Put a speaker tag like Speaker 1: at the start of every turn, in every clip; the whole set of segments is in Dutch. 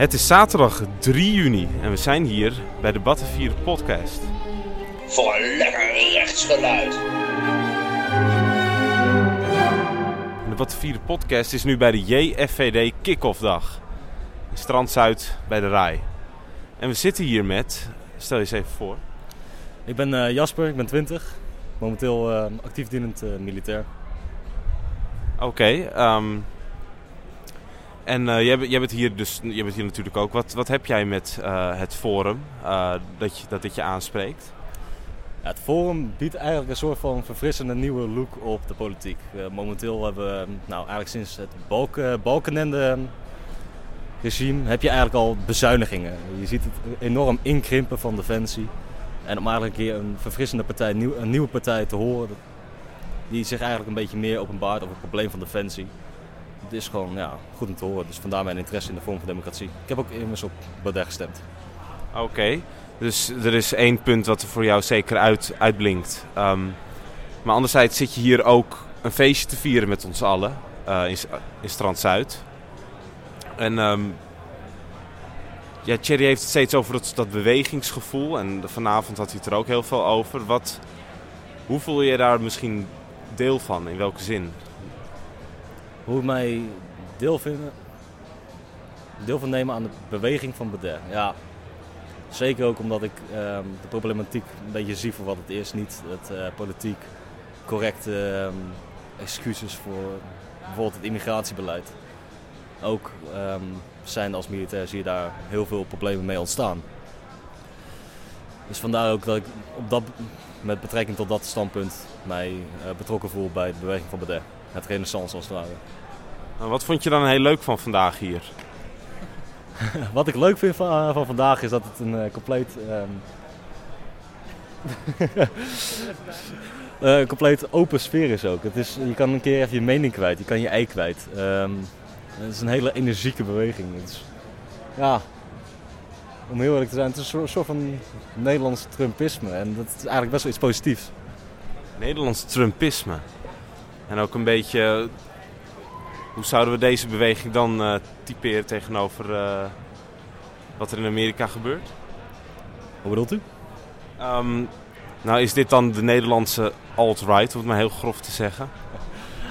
Speaker 1: Het is zaterdag 3 juni en we zijn hier bij de Battenvier podcast.
Speaker 2: Voor een lekker rechtsgeluid.
Speaker 1: De Battenvier podcast is nu bij de JFVD Kick-Off dag. In Strand Zuid bij de Rai. En we zitten hier met, stel je eens even voor.
Speaker 3: Ik ben eh, Jasper, ik ben 20. Momenteel eh, actief dienend eh, militair.
Speaker 1: Oké, ehm, en eh, jij, bent- hier dus, jij bent hier natuurlijk ook. Wat, wat heb jij met eh, het forum eh, dat, je, dat dit je aanspreekt?
Speaker 3: Het Forum biedt eigenlijk een soort van verfrissende nieuwe look op de politiek. Momenteel hebben we, nou eigenlijk sinds het Balk, Balkenende regime, heb je eigenlijk al bezuinigingen. Je ziet het enorm inkrimpen van defensie. En om eigenlijk een keer een verfrissende partij, een nieuwe partij te horen, die zich eigenlijk een beetje meer openbaart over het probleem van defensie. Het is gewoon ja, goed om te horen, dus vandaar mijn interesse in de vorm van democratie. Ik heb ook immers op Baudet gestemd.
Speaker 1: Oké, dus er is één punt wat er voor jou zeker uit, uitblinkt. Ehm, maar anderzijds zit je hier ook een feestje te vieren met ons allen eh, in, in Strand Zuid. En ehm ja, Thierry heeft het steeds over dat, dat bewegingsgevoel. En vanavond had hij het er ook heel veel over. Wat, hoe voel je daar misschien deel van? In welke zin?
Speaker 3: Hoe mij deel, vinden, deel van nemen aan de beweging van Baudet. Ja, zeker ook omdat ik ehm, de problematiek een beetje zie voor wat het is. Niet het eh, politiek correcte ehm, excuses voor bijvoorbeeld het immigratiebeleid. Ook ehm, zijn als militair zie je daar heel veel problemen mee ontstaan. Dus vandaar ook dat ik op dat, met betrekking tot dat standpunt mij eh, betrokken voel bij de beweging van Baudet. Het renaissance als het ware.
Speaker 1: Nou, wat vond je dan heel leuk van vandaag hier?
Speaker 3: Wat ik leuk vind van, eh, van vandaag is dat het een eh, compleet. eh, compleet open sfeer is ook. Het is, je kan een keer even je mening kwijt, je kan je ei kwijt. Ehm, het is een hele energieke beweging. Het is, ja, om heel eerlijk te zijn, het is een soort van Nederlands Trumpisme. En dat is eigenlijk best wel iets positiefs.
Speaker 1: Nederlands Trumpisme. En ook een beetje. Hoe zouden we deze beweging dan eh, typeren tegenover eh, wat er in Amerika gebeurt?
Speaker 3: Hoe bedoelt u?
Speaker 1: Ehm, nou, is dit dan de Nederlandse alt-right, om het maar heel grof te zeggen?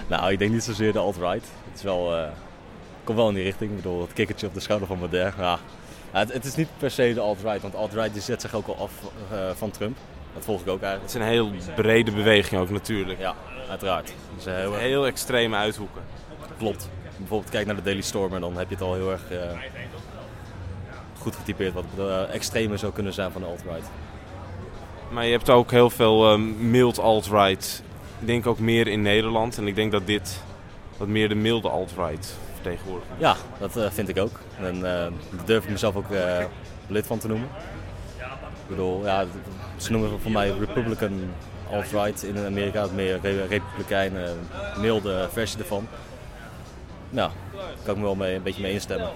Speaker 3: Nou, ik denk niet zozeer de alt-right. Het is wel, eh, komt wel in die richting. Ik bedoel, het kikkertje op de schouder van Baudet. Ja. Ja, het, het is niet per se de alt-right, want alt-right zet zich ook al af van Trump. Dat volg ik ook
Speaker 1: Het
Speaker 3: eigenlijk.
Speaker 1: is een heel brede beweging ook natuurlijk.
Speaker 3: Ja, uiteraard. Dus eh, heel erg
Speaker 1: Heel extreme uithoeken.
Speaker 3: klopt. Bijvoorbeeld kijk naar de Daily Stormer, dan heb je het al heel erg eh, goed getypeerd wat de extreme zou kunnen zijn van de alt-right.
Speaker 1: Maar je hebt ook heel veel ehm, mild alt-right. Ik denk ook meer in Nederland. En ik denk dat dit wat meer de milde alt-right vertegenwoordigt.
Speaker 3: Ja, dat eh, vind ik ook. En eh, daar durf ik mezelf ook eh, lid van te noemen. Bedoel, ja, ze noemen voor mij Republican alt-right in Amerika, het meer re republikein, eh, milde versie ervan. Nou, daar kan ik me wel een beetje mee instemmen.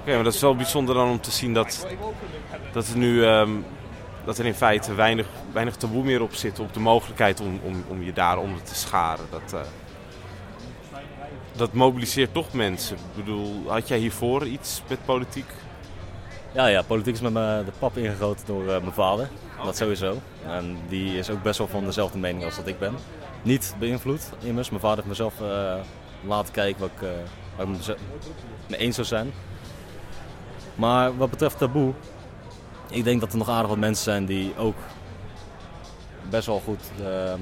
Speaker 1: Oké, maar dat is wel bijzonder dan om te zien dat, dat, er nu, ehm, dat er in feite weinig, weinig taboe meer op zit. Op de mogelijkheid om, om, om je daaronder te scharen. Dat, eh, dat mobiliseert toch mensen. Ik bedoel, had jij hiervoor iets met politiek?
Speaker 3: Ja, ja, politiek is met me de pap ingegoten door eh, mijn vader. Dat sowieso. En die is ook best wel van dezelfde mening als dat ik ben. Niet beïnvloed, immers. Mijn vader heeft mezelf eh, laten kijken wat ik, eh, waar ik mee eens zou zijn. Maar wat betreft taboe, ik denk dat er nog aardig wat mensen zijn die ook best wel goed ehm,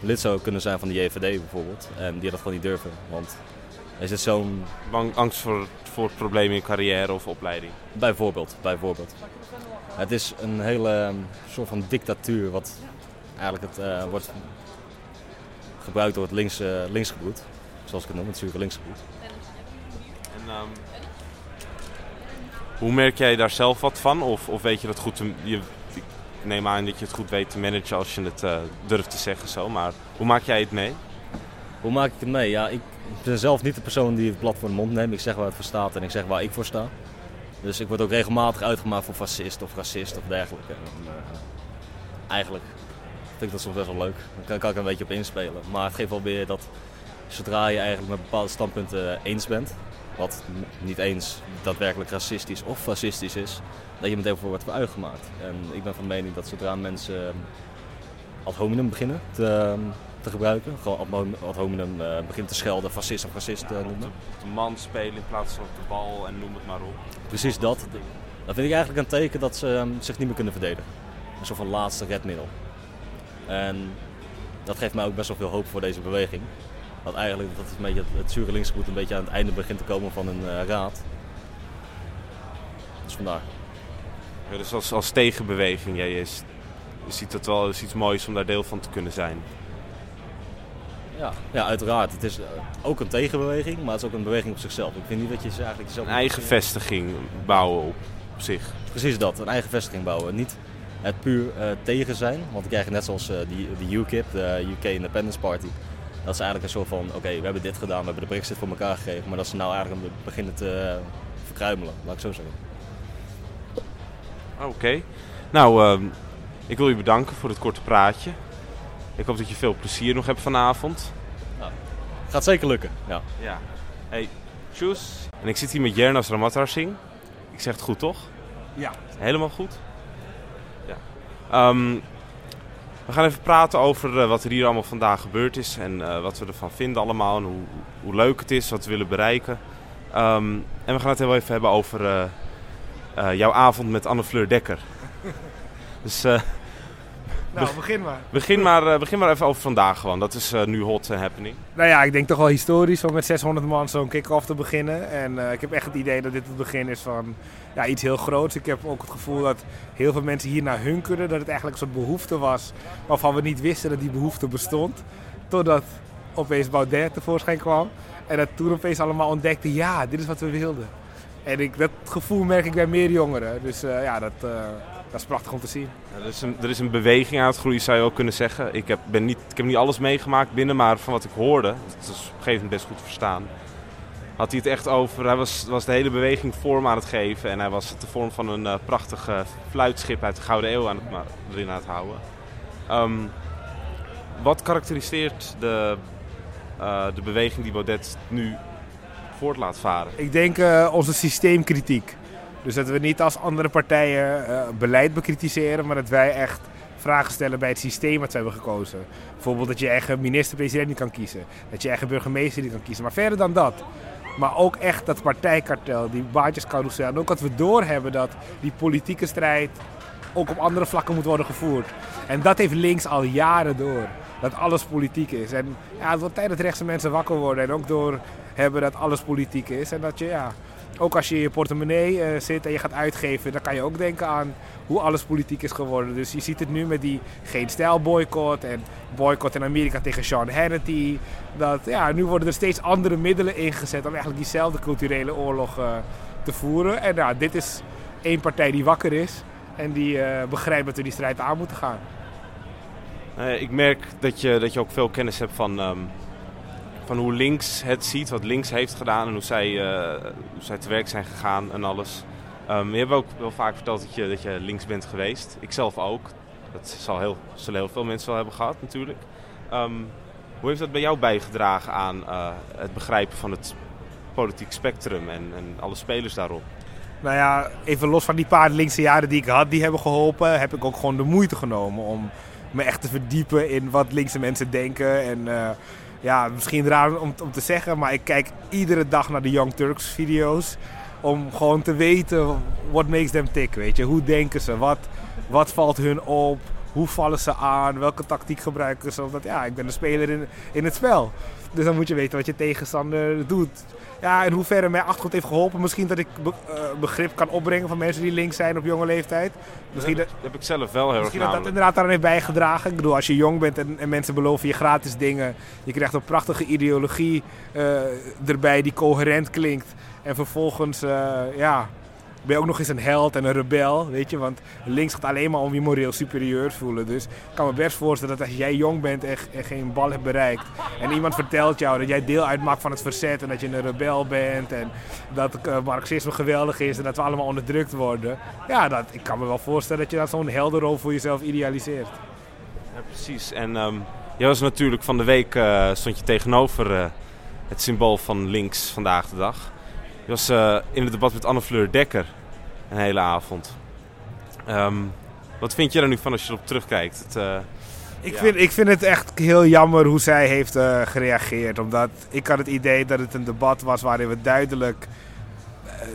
Speaker 3: lid zouden kunnen zijn van de JVD bijvoorbeeld. En die dat gewoon niet durven. Want er zit zo'n
Speaker 1: Bang, angst voor, voor problemen in carrière of opleiding?
Speaker 3: Bijvoorbeeld, bijvoorbeeld. Het is een hele ehm, soort van dictatuur wat eigenlijk het, eh, wordt gebruikt door het links, linksgebroed. Zoals ik het noem, het zure linksgebroed.
Speaker 1: En, ehm, hoe merk jij daar zelf wat van? Of, of weet je dat goed te, je, ik neem aan dat je het goed weet te managen als je het eh, durft te zeggen zo. Maar hoe maak jij het mee?
Speaker 3: Hoe maak ik het mee? Ja, ik ben zelf niet de persoon die het blad voor de mond neemt. Ik zeg waar het voor staat en ik zeg waar ik voor sta. Dus ik word ook regelmatig uitgemaakt voor fascist of racist of dergelijke. En, eh, eigenlijk vind ik dat soms best wel leuk. Daar kan, ik een beetje op inspelen. Maar het geeft wel weer dat zodra je eigenlijk met bepaalde standpunten eens bent, wat niet eens daadwerkelijk racistisch of fascistisch is, dat je meteen voor wordt uitgemaakt. En ik ben van mening dat zodra mensen ehm, ad hominem beginnen te, ehm, te gebruiken, gewoon ad hom- ad hominem eh, beginnen te schelden, fascist of racist eh, noemen.
Speaker 1: op de man spelen in plaats van op de bal en noem het maar op.
Speaker 3: Precies dat. Dat vind ik eigenlijk een teken dat ze ehm, zich niet meer kunnen verdedigen. Een soort van laatste redmiddel. En dat geeft mij ook best wel veel hoop voor deze beweging. Dat eigenlijk dat het, een beetje, het zure linksgoed een beetje aan het einde begint te komen van een eh, raad. Dus vandaar.
Speaker 1: Ja, dus als, als tegenbeweging, jij is, je ziet dat wel als iets moois om daar deel van te kunnen zijn.
Speaker 3: Ja, ja uiteraard. Het is eh, ook een tegenbeweging, maar het is ook een beweging op zichzelf. Ik vind niet dat je ze eigenlijk zelf...
Speaker 1: Een eigen vestiging bouwen op zich.
Speaker 3: Precies dat, een eigen vestiging bouwen. Niet het puur eh, tegen zijn, want dan krijg je net zoals eh, die, de UKIP, de UK Independence Party. Dat is eigenlijk een soort van, oké, we hebben dit gedaan, we hebben de Brexit voor elkaar gegeven, maar dat ze nou eigenlijk beginnen te eh, verkruimelen, laat ik zo zeggen.
Speaker 1: Oké. Nou, ehm, ik wil je bedanken voor het korte praatje. Ik hoop dat je veel plezier nog hebt vanavond.
Speaker 3: Gaat zeker lukken, ja.
Speaker 1: Ja. Hey, tjoes. En ik zit hier met Jernas Ramatarsing. Ik zeg het goed, toch?
Speaker 4: Ja.
Speaker 1: Helemaal goed? Ja. Ehm, we gaan even praten over eh, wat er hier allemaal vandaag gebeurd is. En eh, wat we ervan vinden allemaal. En hoe, hoe leuk het is, wat we willen bereiken. Ehm, en we gaan het heel even hebben over eh, eh, jouw avond met Anne Fleur Dekker. dus eh,
Speaker 4: Nou, begin maar.
Speaker 1: begin, maar, eh, begin maar even over vandaag gewoon. Dat is eh, nu hot en happening.
Speaker 4: Nou ja, ik denk toch wel historisch om met 600 man zo'n kick-off te beginnen. En eh, ik heb echt het idee dat dit het begin is van ja, iets heel groots. Ik heb ook het gevoel dat heel veel mensen hier naar hunkeren. Dat het eigenlijk een soort behoefte was waarvan we niet wisten dat die behoefte bestond. Totdat opeens Baudet tevoorschijn kwam. En dat toen opeens allemaal ontdekten, ja, dit is wat we wilden. En ik, dat gevoel merk ik bij meer jongeren. Dus eh, ja, dat, eh, dat is prachtig om te zien.
Speaker 1: Ja, er, is een, er is een beweging aan het groeien, zou je ook kunnen zeggen. Ik heb, ben niet, ik heb niet alles meegemaakt binnen, maar van wat ik hoorde, dat is op een gegeven moment best goed te verstaan, had hij het echt over. Hij was, was de hele beweging vorm aan het geven en hij was het de vorm van een eh, prachtig eh, fluitschip uit de Gouden Eeuw aan het, erin aan het houden. Ehm, wat karakteriseert de, eh, de beweging die Baudet nu voort laat varen?
Speaker 4: Ik denk eh, onze systeemkritiek. Dus dat we niet als andere partijen eh, beleid bekritiseren, maar dat wij echt vragen stellen bij het systeem wat ze hebben gekozen. Bijvoorbeeld dat je eigen minister-president niet kan kiezen. Dat je eigen burgemeester niet kan kiezen. Maar verder dan dat. Maar ook echt dat partijkartel, die baantjescarousel. En ook dat we doorhebben dat die politieke strijd ook op andere vlakken moet worden gevoerd. En dat heeft links al jaren door. Dat alles politiek is. En ja, het wordt tijd dat rechtse mensen wakker worden. En ook door hebben dat alles politiek is. En dat je, ja, ook als je in je portemonnee eh, zit en je gaat uitgeven, dan kan je ook denken aan hoe alles politiek is geworden. Dus je ziet het nu met die geen stijl boycott en boycott in Amerika tegen Sean Hannity. Dat, ja, nu worden er steeds andere middelen ingezet om eigenlijk diezelfde culturele oorlog eh, te voeren. En ja, dit is één partij die wakker is en die eh, begrijpt dat we die strijd aan moeten gaan.
Speaker 1: Ik merk dat je, dat je ook veel kennis hebt van, ehm, van hoe links het ziet, wat links heeft gedaan en hoe zij, eh, hoe zij te werk zijn gegaan en alles. Ehm, je hebt ook wel vaak verteld dat je, dat je links bent geweest. Ik zelf ook. Dat zal heel, zullen heel veel mensen wel hebben gehad natuurlijk. Ehm, hoe heeft dat bij jou bijgedragen aan eh, het begrijpen van het politiek spectrum en, en alle spelers daarop?
Speaker 4: Nou ja, even los van die paar linkse jaren die ik had, die hebben geholpen, heb ik ook gewoon de moeite genomen om me echt te verdiepen in wat linkse mensen denken. En eh, ja, misschien raar om, om te zeggen, maar ik kijk iedere dag naar de Young Turks video's. Om gewoon te weten what makes them tick, weet je. Hoe denken ze? Wat, wat valt hun op? Hoe vallen ze aan? Welke tactiek gebruiken ze? Omdat ja, ik ben de speler in, in het spel. Dus dan moet je weten wat je tegenstander doet. Ja, in hoeverre mij achtergrond heeft geholpen. Misschien dat ik be- eh, begrip kan opbrengen van mensen die links zijn op jonge leeftijd. Misschien dat,
Speaker 1: dat heb ik zelf wel heel erg
Speaker 4: Misschien dat dat inderdaad daaraan heeft bijgedragen. Ik bedoel, als je jong bent en, en mensen beloven je gratis dingen. Je krijgt een prachtige ideologie eh, erbij die coherent klinkt. En vervolgens, eh, ja, ben je ook nog eens een held en een rebel, weet je. Want links gaat alleen maar om je moreel superieur voelen. Dus ik kan me best voorstellen dat als jij jong bent en, en geen bal hebt bereikt. En iemand vertelt jou dat jij deel uitmaakt van het verzet en dat je een rebel bent. En dat eh, marxisme geweldig is en dat we allemaal onderdrukt worden. Ja, dat, ik kan me wel voorstellen dat je dat zo'n helderrol voor jezelf idealiseert.
Speaker 1: Ja, precies. En ehm, jij was natuurlijk van de week, eh, stond je tegenover eh, het symbool van links vandaag de dag. Je was eh, in het debat met Anne Fleur Dekker een hele avond. Ehm, wat vind je er nu van als je erop terugkijkt? Het, eh,
Speaker 4: Ik,
Speaker 1: Ja.
Speaker 4: vind, ik vind het echt heel jammer hoe zij heeft eh, gereageerd. Omdat ik had het idee dat het een debat was waarin we duidelijk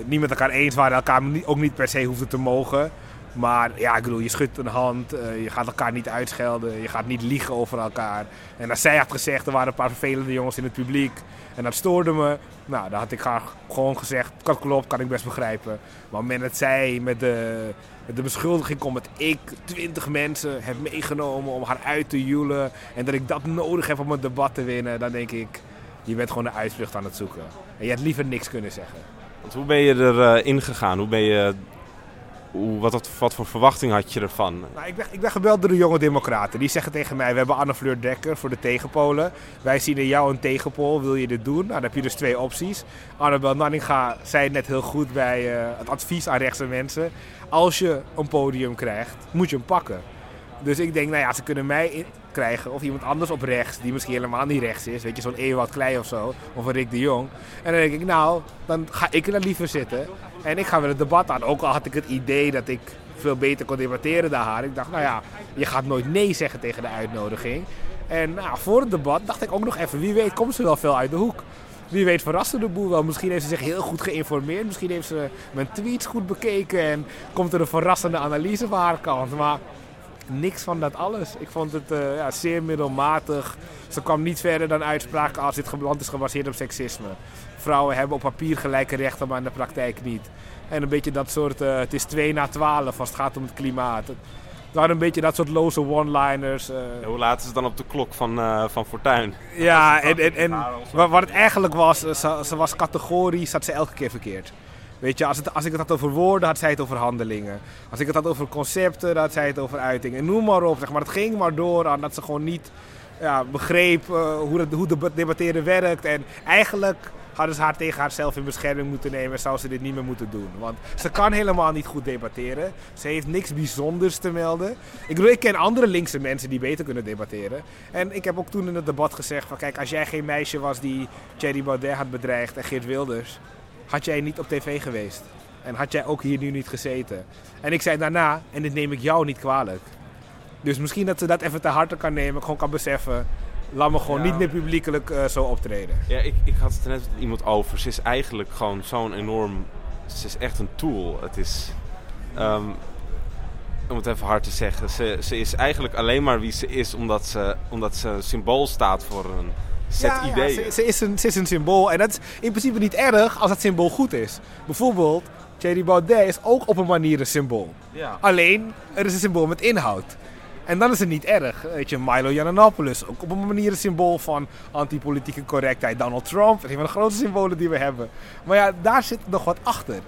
Speaker 4: niet met elkaar eens waren. Elkaar ook niet per se hoefden te mogen. Maar ja, ik bedoel, je schudt een hand, eh, je gaat elkaar niet uitschelden, je gaat niet liegen over elkaar. En als zij had gezegd, er waren een paar vervelende jongens in het publiek en dat stoorde me. Nou, dan had ik graag gewoon gezegd, dat klopt, kan ik best begrijpen. Maar op het moment dat zij met de, de beschuldiging komt dat ik twintig mensen heb meegenomen om haar uit te joelen. En dat ik dat nodig heb om een debat te winnen, dan denk ik, je bent gewoon een uitvlucht aan het zoeken. En je had liever niks kunnen zeggen.
Speaker 1: want hoe ben je erin in gegaan? Hoe ben je, wat, wat, voor verwachting had je ervan?
Speaker 4: Nou, ik, ben, ik ben gebeld door de jonge democraten. Die zeggen tegen mij, we hebben Anne Fleur Dekker voor de tegenpolen. Wij zien in jou een tegenpool, wil je dit doen? Nou, dan heb je dus twee opties. Annabel Nanninga zei net heel goed bij eh, het advies aan rechtse mensen. Als je een podium krijgt, moet je hem pakken. Dus ik denk, nou ja, ze kunnen mij krijgen of iemand anders op rechts, die misschien helemaal niet rechts is. Weet je, zo'n Ewout Klei of zo, of een Rick de Jong. En dan denk ik, nou, dan ga ik er liever zitten. En ik ga wel het debat aan. Ook al had ik het idee dat ik veel beter kon debatteren dan haar. Ik dacht, nou ja, je gaat nooit nee zeggen tegen de uitnodiging. En nou, voor het debat dacht ik ook nog even, wie weet komt ze wel veel uit de hoek. Wie weet verraste de boel wel. Misschien heeft ze zich heel goed geïnformeerd. Misschien heeft ze mijn tweets goed bekeken. En komt er een verrassende analyse van haar kant. Maar niks van dat alles. Ik vond het eh, ja, zeer middelmatig. Ze kwam niet verder dan uitspraken als dit land is gebaseerd op seksisme. Vrouwen hebben op papier gelijke rechten, maar in de praktijk niet. En een beetje dat soort, eh, het is 2 na 12 als het gaat om het klimaat. Het waren een beetje dat soort loze one-liners. eh.
Speaker 1: Hoe laat is het dan op de klok van, van Fortuin?
Speaker 4: Ja, en, en, en wa- wat het eigenlijk was, ze, ze was categorisch, zat ze elke keer verkeerd. Weet je, als, het, als ik het had over woorden, had zij het over handelingen. Als ik het had over concepten, had zij het over uitingen. En noem maar op, zeg maar. Het ging maar door aan dat ze gewoon niet ja, begreep eh, hoe, het, hoe de debatteren werkt. En eigenlijk hadden ze haar tegen haarzelf in bescherming moeten nemen en zou ze dit niet meer moeten doen. Want ze kan helemaal niet goed debatteren. Ze heeft niks bijzonders te melden. Ik bedoel, ik ken andere linkse mensen die beter kunnen debatteren. En ik heb ook toen in het debat gezegd van kijk, als jij geen meisje was die Thierry Baudet had bedreigd en Geert Wilders, had jij niet op tv geweest. En had jij ook hier nu niet gezeten. En ik zei daarna, en dit neem ik jou niet kwalijk. Dus misschien dat ze dat even te harte kan nemen, gewoon kan beseffen. Laat me gewoon
Speaker 1: Ja.
Speaker 4: niet meer publiekelijk eh, zo optreden.
Speaker 1: Ja, ik, ik had het er net met iemand over. Ze is eigenlijk gewoon zo'n enorm... Ze is echt een tool. Het is... ehm, om het even hard te zeggen. Ze, ze is eigenlijk alleen maar wie ze is omdat ze, omdat ze een symbool staat voor een set
Speaker 4: Ja, ja, ze is een, ze is een symbool. En dat is in principe niet erg als dat symbool goed is. Bijvoorbeeld, Thierry Baudet is ook op een manier een symbool.
Speaker 1: Ja.
Speaker 4: Alleen, er is een symbool met inhoud. En dan is het niet erg. Weet je, Milo Yiannopoulos, ook op een manier een symbool van antipolitieke correctheid. Donald Trump, een van de grootste symbolen die we hebben. Maar ja, daar zit nog wat achter.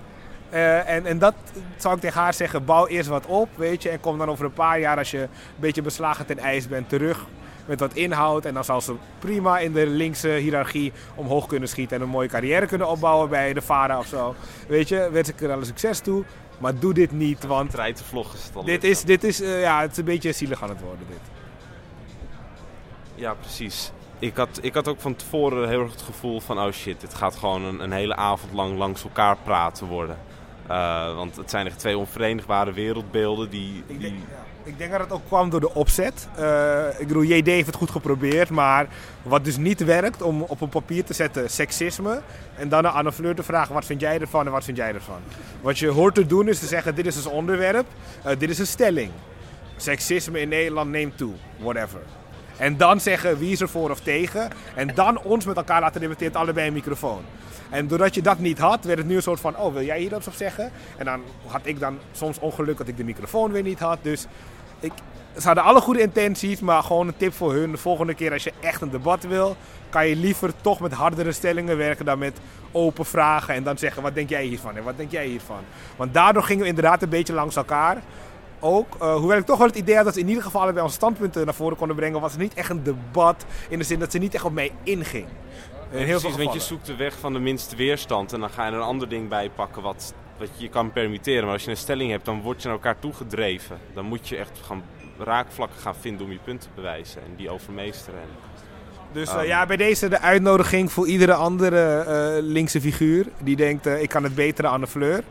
Speaker 4: Eh, en, en dat zou ik tegen haar zeggen, bouw eerst wat op, weet je. En kom dan over een paar jaar, als je een beetje beslagen ten ijs bent, terug met wat inhoud. En dan zal ze prima in de linkse hiërarchie omhoog kunnen schieten. En een mooie carrière kunnen opbouwen bij de VARA of zo. Weet je, wens ik er alle succes toe. Maar doe dit niet, want
Speaker 1: al.
Speaker 4: dit is, dit is, eh, ja, het is een beetje zielig aan het worden dit.
Speaker 1: Ja, precies. Ik had, ik had ook van tevoren heel erg het gevoel van... oh shit, dit gaat gewoon een, een hele avond lang langs elkaar praten worden. Eh, want het zijn echt twee onverenigbare wereldbeelden die...
Speaker 4: Ik
Speaker 1: die
Speaker 4: denk, ik denk dat het ook kwam door de opzet. Eh, ik bedoel, JD heeft het goed geprobeerd, maar wat dus niet werkt om op een papier te zetten seksisme en dan aan Anne Fleur te vragen wat vind jij ervan en wat vind jij ervan. Wat je hoort te doen is te zeggen dit is ons onderwerp, eh, dit is een stelling. Seksisme in Nederland neemt toe, whatever. En dan zeggen wie is er voor of tegen. En dan ons met elkaar laten debatteren, allebei een microfoon. En doordat je dat niet had, werd het nu een soort van: oh, wil jij hier iets op zeggen? En dan had ik dan soms ongeluk dat ik de microfoon weer niet had. Dus ik, ze hadden alle goede intenties, maar gewoon een tip voor hun. De volgende keer als je echt een debat wil, kan je liever toch met hardere stellingen werken dan met open vragen. En dan zeggen: wat denk jij hiervan? En wat denk jij hiervan? Want daardoor gingen we inderdaad een beetje langs elkaar. Ook, eh, hoewel ik toch wel het idee had dat ze in ieder geval bij onze standpunten naar voren konden brengen, was het niet echt een debat in de zin dat ze niet echt op mij inging. In heel veel
Speaker 1: precies, want je zoekt de weg van de minste weerstand... en dan ga je er een ander ding bij pakken wat, wat je kan permitteren. Maar als je een stelling hebt, dan word je naar elkaar toegedreven. Dan moet je echt gaan raakvlakken gaan vinden om je punt te bewijzen. En die overmeesteren. En
Speaker 4: Dus eh,
Speaker 1: Ehm.
Speaker 4: ja, bij deze de uitnodiging voor iedere andere eh, linkse figuur die denkt ik kan het betere aan de fleur.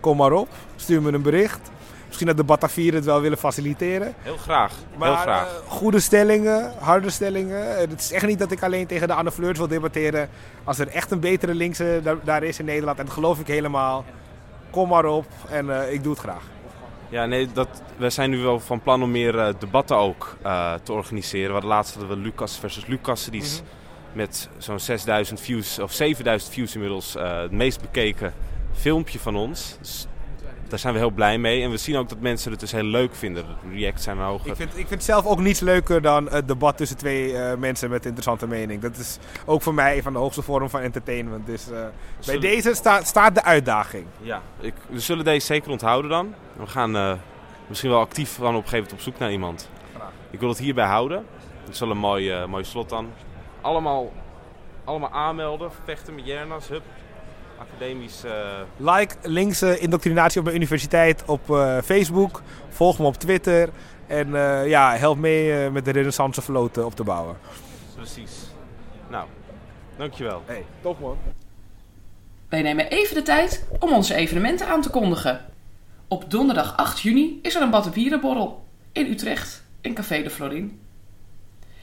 Speaker 4: Kom maar op, stuur me een bericht. Misschien dat de Batavieren het wel willen faciliteren.
Speaker 1: Heel graag.
Speaker 4: Maar
Speaker 1: heel graag.
Speaker 4: eh, goede stellingen, harde stellingen. Eh, het is echt niet dat ik alleen tegen de Anne Fleurs wil debatteren. Als er echt een betere linkse daar, daar is in Nederland, en dat geloof ik helemaal. Kom maar op en eh, ik doe het graag.
Speaker 1: Ja, nee, dat, we zijn nu wel van plan om meer debatten ook te organiseren. Hadden laatst hadden we Lucas versus Lucas. Die is met zo'n 6000 views of 7000 views inmiddels het meest bekeken filmpje van ons. Dus daar zijn we heel blij mee. En we zien ook dat mensen het dus heel leuk vinden. De reacts zijn hoger.
Speaker 4: Ik vind, ik vind zelf ook niets leuker dan het debat tussen twee eh, mensen met interessante mening. Dat is ook voor mij een van de hoogste vormen van entertainment. Dus eh, bij deze staat staat de uitdaging.
Speaker 1: Ja, ik, we zullen deze zeker onthouden dan. We gaan eh, misschien wel actief dan op een gegeven moment op zoek naar iemand. Ik wil het hierbij houden. Het is wel een mooi, mooi slot dan. Allemaal, allemaal aanmelden, vechten met Jernas, hup. Academisch. eh,
Speaker 4: Like linkse indoctrinatie op mijn universiteit op eh, Facebook. Volg me op Twitter. En eh, ja, help mee eh, met de renaissance vloot eh, op te bouwen.
Speaker 1: precies. Nou, dankjewel.
Speaker 4: Hey, top man.
Speaker 5: Wij nemen even de tijd om onze evenementen aan te kondigen. Op donderdag 8 juni is er een Battenbierenborrel in Utrecht in Café de Florin.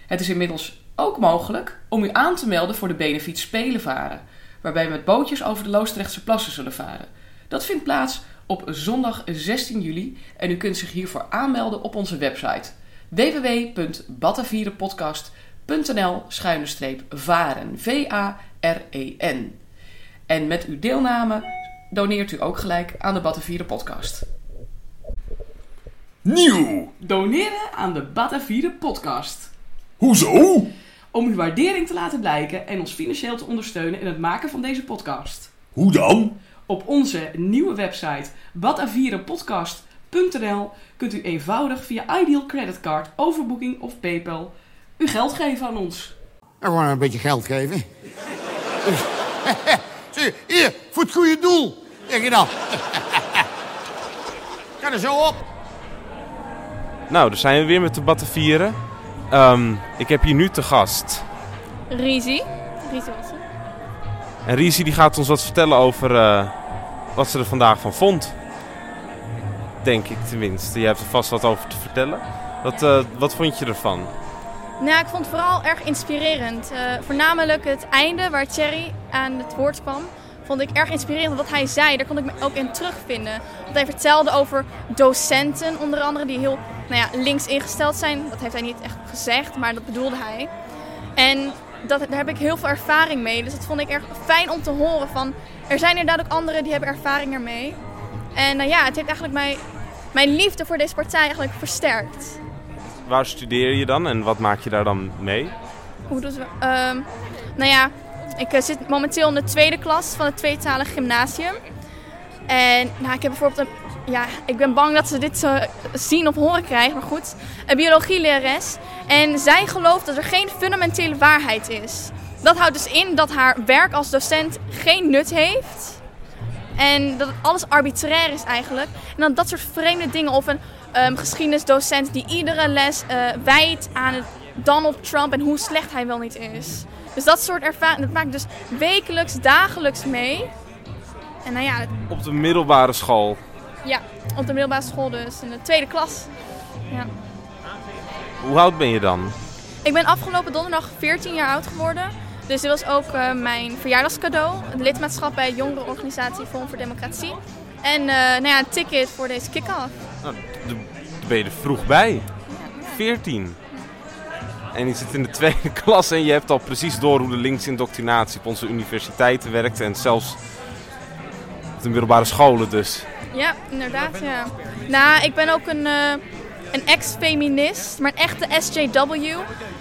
Speaker 5: Het is inmiddels ook mogelijk om u aan te melden voor de Benefiet Spelenvaren, waarbij we met bootjes over de Loosdrechtse plassen zullen varen. Dat vindt plaats op zondag 16 juli en u kunt zich hiervoor aanmelden op onze website www.battenvierenpodcast.nl varen. En met uw deelname doneert u ook gelijk aan de Battenvieren podcast.
Speaker 6: Nieuw!
Speaker 5: Doneren aan de Battenvieren podcast.
Speaker 6: Hoezo?
Speaker 5: Om uw waardering te laten blijken en ons financieel te ondersteunen in het maken van deze podcast.
Speaker 6: Hoe dan?
Speaker 5: Op onze nieuwe website batavierenpodcast.nl kunt u eenvoudig via Ideal Creditcard, overboeking of PayPal uw geld geven aan ons.
Speaker 7: En gewoon een beetje geld geven. Zie, hier, voor het goede doel. Zeg je dan. Ga er zo op.
Speaker 1: Nou, daar zijn we weer met de Battenvieren. Ehm ik heb hier nu te gast.
Speaker 8: Rizi. Rizi was.
Speaker 1: En Risi die gaat ons wat vertellen over eh, wat ze er vandaag van vond. Denk ik tenminste. Je hebt er vast wat over te vertellen. Wat, eh, wat vond je ervan?
Speaker 8: Nou, ik vond het vooral erg inspirerend. Eh, voornamelijk het einde waar Thierry aan het woord kwam. Vond ik erg inspirerend wat hij zei. Daar kon ik me ook in terugvinden. Want hij vertelde over docenten, onder andere, die heel nou ja, links ingesteld zijn. Dat heeft hij niet echt gezegd, maar dat bedoelde hij. En dat, daar heb ik heel veel ervaring mee. Dus dat vond ik erg fijn om te horen. Van, er zijn inderdaad ook anderen die hebben ervaring ermee. En nou ja, het heeft eigenlijk mijn, mijn liefde voor deze partij eigenlijk versterkt.
Speaker 1: Waar studeer je dan en wat maak je daar dan mee?
Speaker 8: Hoe doen ze? Ehm, nou ja, ik eh, zit momenteel in de tweede klas van het tweetalig gymnasium. En nou, ik heb bijvoorbeeld een. Ja, ik ben bang dat ze dit eh, zien of horen krijgen, maar goed. Een biologielerares. En zij gelooft dat er geen fundamentele waarheid is. Dat houdt dus in dat haar werk als docent geen nut heeft. En dat alles arbitrair is eigenlijk. En dan dat soort vreemde dingen. Of een ehm, geschiedenisdocent die iedere les eh, wijdt aan Donald Trump en hoe slecht hij wel niet is. Dus dat soort ervaring, dat maak ik dus wekelijks, dagelijks mee. En nou ja, het-
Speaker 1: Op de middelbare school.
Speaker 8: ja, op de middelbare school dus, in de tweede klas. Ja.
Speaker 1: Hoe oud ben je dan?
Speaker 8: Ik ben afgelopen donderdag 14 jaar oud geworden. Dus dit was ook eh, mijn verjaardagscadeau. Het lidmaatschap bij jongerenorganisatie Forum voor Democratie. En eh, nou ja, een ticket voor deze kick-off.
Speaker 1: Nou, d- d- ben je er vroeg bij. 14. En je zit in de tweede klas en je hebt al precies door hoe de linkse indoctrinatie op onze universiteiten werkt. En zelfs op de middelbare scholen dus.
Speaker 8: Ja, inderdaad, ja. Nou, ik ben ook een, eh, een ex-feminist, maar een echte SJW.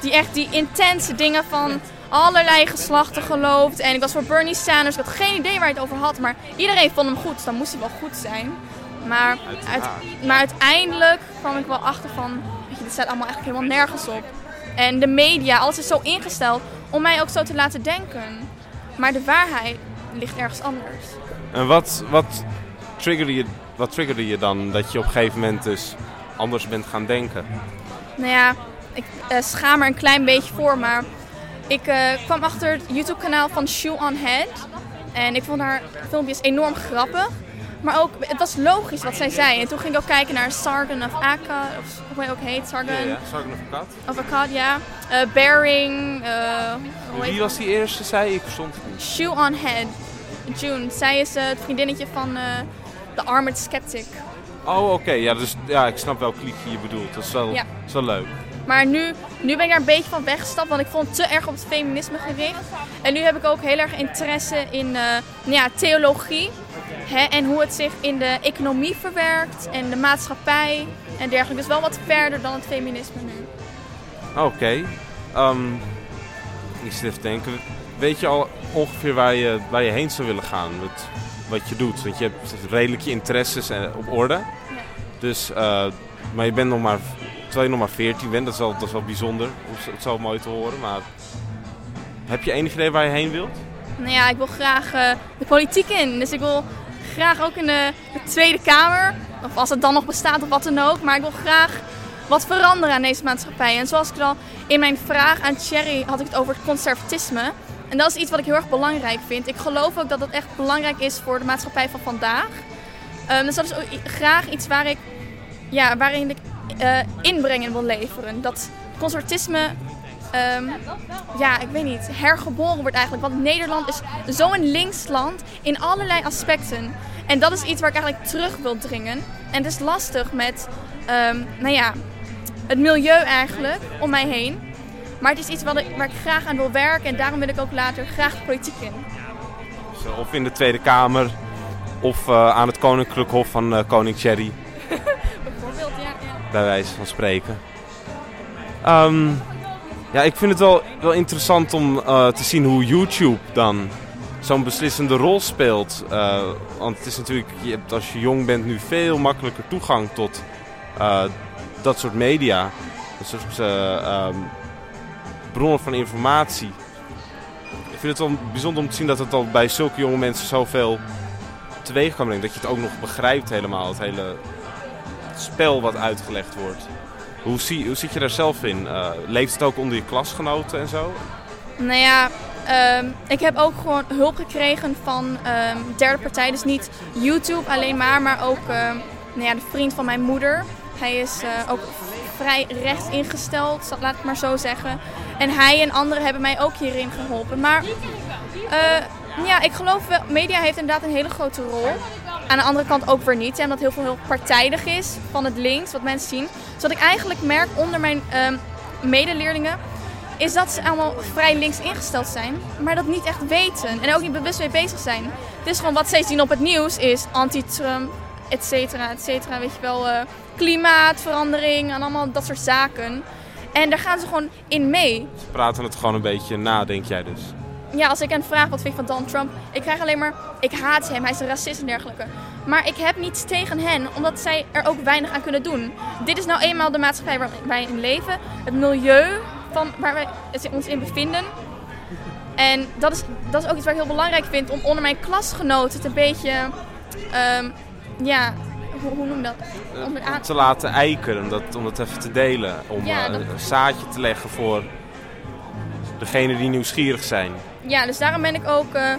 Speaker 8: Die echt die intense dingen van allerlei geslachten gelooft. En ik was voor Bernie Sanders, ik had geen idee waar hij het over had. Maar iedereen vond hem goed, dus dan moest hij wel goed zijn. Maar, uit, maar uiteindelijk kwam ik wel achter van, weet je, dit staat allemaal eigenlijk helemaal nergens op. En de media, alles is zo ingesteld om mij ook zo te laten denken. Maar de waarheid ligt ergens anders.
Speaker 1: En wat, wat, triggerde je, wat triggerde je dan dat je op een gegeven moment dus anders bent gaan denken?
Speaker 8: Nou ja, ik eh, schaam er een klein beetje voor, maar Ik eh, kwam achter het YouTube-kanaal van Shoe on Head. En ik vond haar filmpjes enorm grappig. Maar ook, het was logisch wat zij zei. En toen ging ik ook kijken naar Sargon of Akkad, of hoe hij ook heet, Sargon
Speaker 1: Ja, ja. Sargon of Akkad.
Speaker 8: of Akkad, ja. Bearing, heet
Speaker 1: Wie was die eerste, zei ik? Verstond het niet.
Speaker 8: Shoe on Head. June, zij is eh, het vriendinnetje van de Armored Skeptic.
Speaker 1: Oh, oké. Ja, dus, ja, ik snap welk liedje je bedoelt. Dat is wel,
Speaker 8: Ja.
Speaker 1: is wel leuk.
Speaker 8: Maar nu, nu ben ik daar een beetje van weggestapt, want ik vond het te erg op het feminisme gericht. En nu heb ik ook heel erg interesse in nou ja, theologie. Hè, en hoe het zich in de economie verwerkt en de maatschappij en dergelijke. Dus wel wat verder dan het feminisme nu.
Speaker 1: Oké. Ehm, ik zit even te denken. Weet je al ongeveer waar je, waar je heen zou willen gaan met wat je doet? Want je hebt redelijk je interesses eh, op orde. Dus, eh, maar je bent nog maar, terwijl je nog maar 14 bent, dat is wel, dat is wel bijzonder. Het wel mooi te horen, maar heb je enig idee waar je heen wilt?
Speaker 8: Nou ja, ik wil graag eh, de politiek in. Dus ik wil graag ook in de, de Tweede Kamer. Of als het dan nog bestaat of wat dan ook. Maar ik wil graag wat veranderen aan deze maatschappij. En zoals ik al in mijn vraag aan Thierry had ik het over het conservatisme. En dat is iets wat ik heel erg belangrijk vind. Ik geloof ook dat dat echt belangrijk is voor de maatschappij van vandaag. Ehm, dus dat is ook graag iets waar ik, ja, waarin ik eh inbreng wil leveren. Dat conservatisme ehm, ja, ik weet niet, hergeboren wordt eigenlijk. Want Nederland is zo'n links land in allerlei aspecten. En dat is iets waar ik eigenlijk terug wil dringen. En het is lastig met, ehm, nou ja, het milieu eigenlijk om mij heen. Maar het is iets ik, waar ik graag aan wil werken en daarom wil ik ook later graag de politiek in.
Speaker 1: Dus, of in de Tweede Kamer, of eh, aan het Koninklijk Hof van eh, Koning Thierry.
Speaker 8: Bijvoorbeeld, ja. ja.
Speaker 1: bij wijze van spreken. Ehm, ja, ik vind het wel, wel interessant om eh, te zien hoe YouTube dan zo'n beslissende rol speelt. Eh, want het is natuurlijk, je hebt als je jong bent nu veel makkelijker toegang tot eh, dat soort media. Dat soort eh, ehm, bronnen van informatie. Ik vind het wel bijzonder om te zien dat het al bij zulke jonge mensen zoveel teweeg kan brengen. Dat je het ook nog begrijpt helemaal, het hele spel wat uitgelegd wordt. Hoe, zie, zit je daar zelf in? Eh, leeft het ook onder je klasgenoten en zo?
Speaker 8: Nou ja, ehm, ik heb ook gewoon hulp gekregen van ehm, derde partij. Dus niet YouTube alleen maar, maar ook ehm, nou ja, de vriend van mijn moeder. Hij is eh, ook vrij rechts ingesteld, laat ik maar zo zeggen. En hij en anderen hebben mij ook hierin geholpen. Maar eh, ja, ik geloof wel, media heeft inderdaad een hele grote rol. Aan de andere kant ook weer niet. hè, Omdat heel veel heel partijdig is van het links, wat mensen zien. Dus wat ik eigenlijk merk onder mijn ehm, medeleerlingen is dat ze allemaal vrij links ingesteld zijn, maar dat niet echt weten en ook niet bewust mee bezig zijn. Het is gewoon wat zij zien op het nieuws is anti-Trump, et cetera, et cetera, weet je wel, eh, klimaatverandering en allemaal dat soort zaken. En daar gaan ze gewoon in mee.
Speaker 1: Ze praten het gewoon een beetje na, denk jij dus?
Speaker 8: Ja, als ik hen vraag wat vind je van Donald Trump, ik krijg alleen maar, ik haat hem, hij is een racist en dergelijke. Maar ik heb niets tegen hen, omdat zij er ook weinig aan kunnen doen. Dit is nou eenmaal de maatschappij waar wij in leven, het milieu van waar wij ons in bevinden. En dat is, dat is ook iets wat ik heel belangrijk vind, om onder mijn klasgenoten het een beetje, ehm, ja, hoe, hoe noem je dat? Om het aan-
Speaker 1: Te laten eiken, om dat, om dat even te delen. Om
Speaker 8: Ja,
Speaker 1: eh, een zaadje te leggen voor degenen die nieuwsgierig zijn.
Speaker 8: Ja, dus daarom ben ik ook. eh,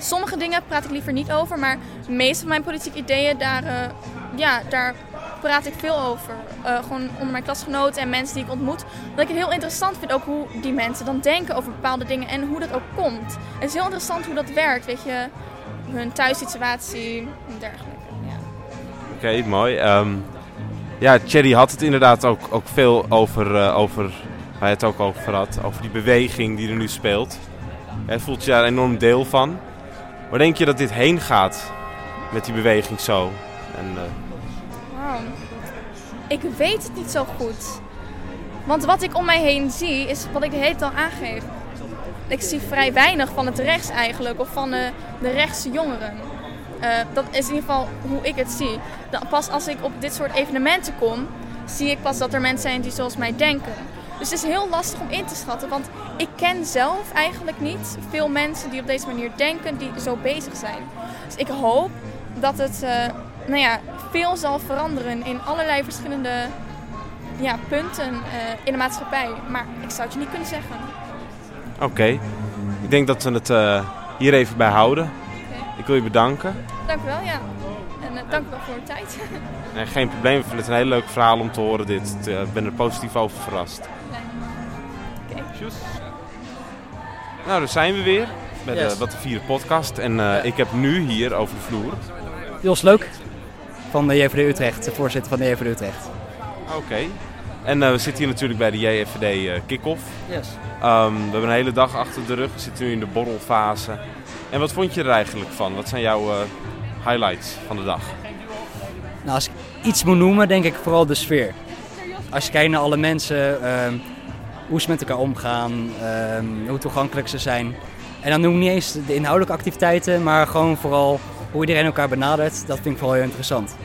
Speaker 8: sommige dingen praat ik liever niet over, maar de meeste van mijn politieke ideeën, daar, eh, ja, daar praat ik veel over. Eh, gewoon onder mijn klasgenoten en mensen die ik ontmoet. Dat ik het heel interessant vind ook hoe die mensen dan denken over bepaalde dingen en hoe dat ook komt. Het is heel interessant hoe dat werkt, weet je, hun thuissituatie en dergelijke. Ja.
Speaker 1: Oké, mooi. Ehm, ja, Thierry had het inderdaad ook, ook veel over, over, waar hij het ook over had, over die beweging die er nu speelt. Hij voelt je daar enorm deel van. Waar denk je dat dit heen gaat met die beweging zo? En, eh.
Speaker 8: Ik weet het niet zo goed. Want wat ik om mij heen zie, is wat ik de hele al aangeef. Ik zie vrij weinig van het rechts eigenlijk, of van de, de rechtse jongeren. Eh, dat is in ieder geval hoe ik het zie. Dan pas als ik op dit soort evenementen kom, zie ik pas dat er mensen zijn die zoals mij denken. Dus het is heel lastig om in te schatten, want ik ken zelf eigenlijk niet veel mensen die op deze manier denken, die zo bezig zijn. Dus ik hoop dat het eh, nou ja, veel zal veranderen in allerlei verschillende ja, punten eh, in de maatschappij. Maar ik zou het je niet kunnen zeggen.
Speaker 1: Oké. Ik denk dat we het eh, hier even bij houden. Ik wil je bedanken.
Speaker 8: Dank u wel, ja. En dank u wel voor uw tijd.
Speaker 1: Nee, geen probleem. Ik vind het een heel leuk verhaal om te horen dit. Ik ben er positief over verrast. Nou, daar zijn we weer.
Speaker 9: Yes.
Speaker 1: de Wat de Vieren podcast. En eh, ik heb nu hier over de vloer.
Speaker 9: Jos Leuk van de JVD Utrecht, de voorzitter van de JVD Utrecht.
Speaker 1: Oké. En eh, we zitten hier natuurlijk bij de JFD eh kick-off.
Speaker 9: Yes.
Speaker 1: Ehm, we hebben een hele dag achter de rug. We zitten nu in de borrelfase. En wat vond je er eigenlijk van? Wat zijn jouw eh, highlights van de dag?
Speaker 9: Nou, als ik iets moet noemen, denk ik vooral de sfeer. Als je kijkt naar alle mensen, ehm, hoe ze met elkaar omgaan, ehm, hoe toegankelijk ze zijn. En dan noem ik niet eens de inhoudelijke activiteiten, maar gewoon vooral hoe iedereen elkaar benadert. Dat vind ik vooral heel interessant.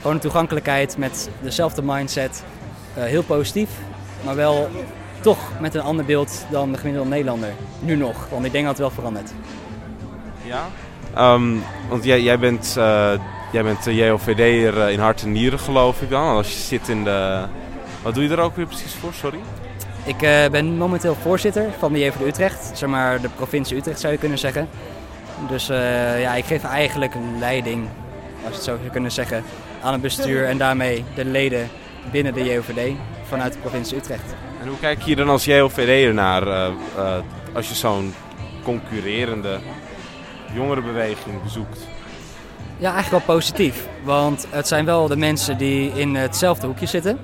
Speaker 9: Gewoon toegankelijkheid met dezelfde mindset. eh, heel positief, maar wel toch met een ander beeld dan de gemiddelde Nederlander. Nu nog, want ik denk dat het wel verandert.
Speaker 1: Ja? Ehm, want jij, jij bent, eh jij bent de JOVD'er eh, in hart en nieren, geloof ik dan. Als je zit in de... Wat doe je er ook weer precies voor? Sorry.
Speaker 9: Ik eh, ben momenteel voorzitter van de JVD Utrecht, zeg maar de provincie Utrecht zou je kunnen zeggen. Dus eh, ja, ik geef eigenlijk een leiding, als je het zo zou kunnen zeggen, aan het bestuur en daarmee de leden binnen de JOVD vanuit de provincie Utrecht.
Speaker 1: En hoe kijk je dan als JOVD'er naar eh, als je zo'n concurrerende jongerenbeweging bezoekt?
Speaker 9: Ja, eigenlijk wel positief, want het zijn wel de mensen die in hetzelfde hoekje zitten.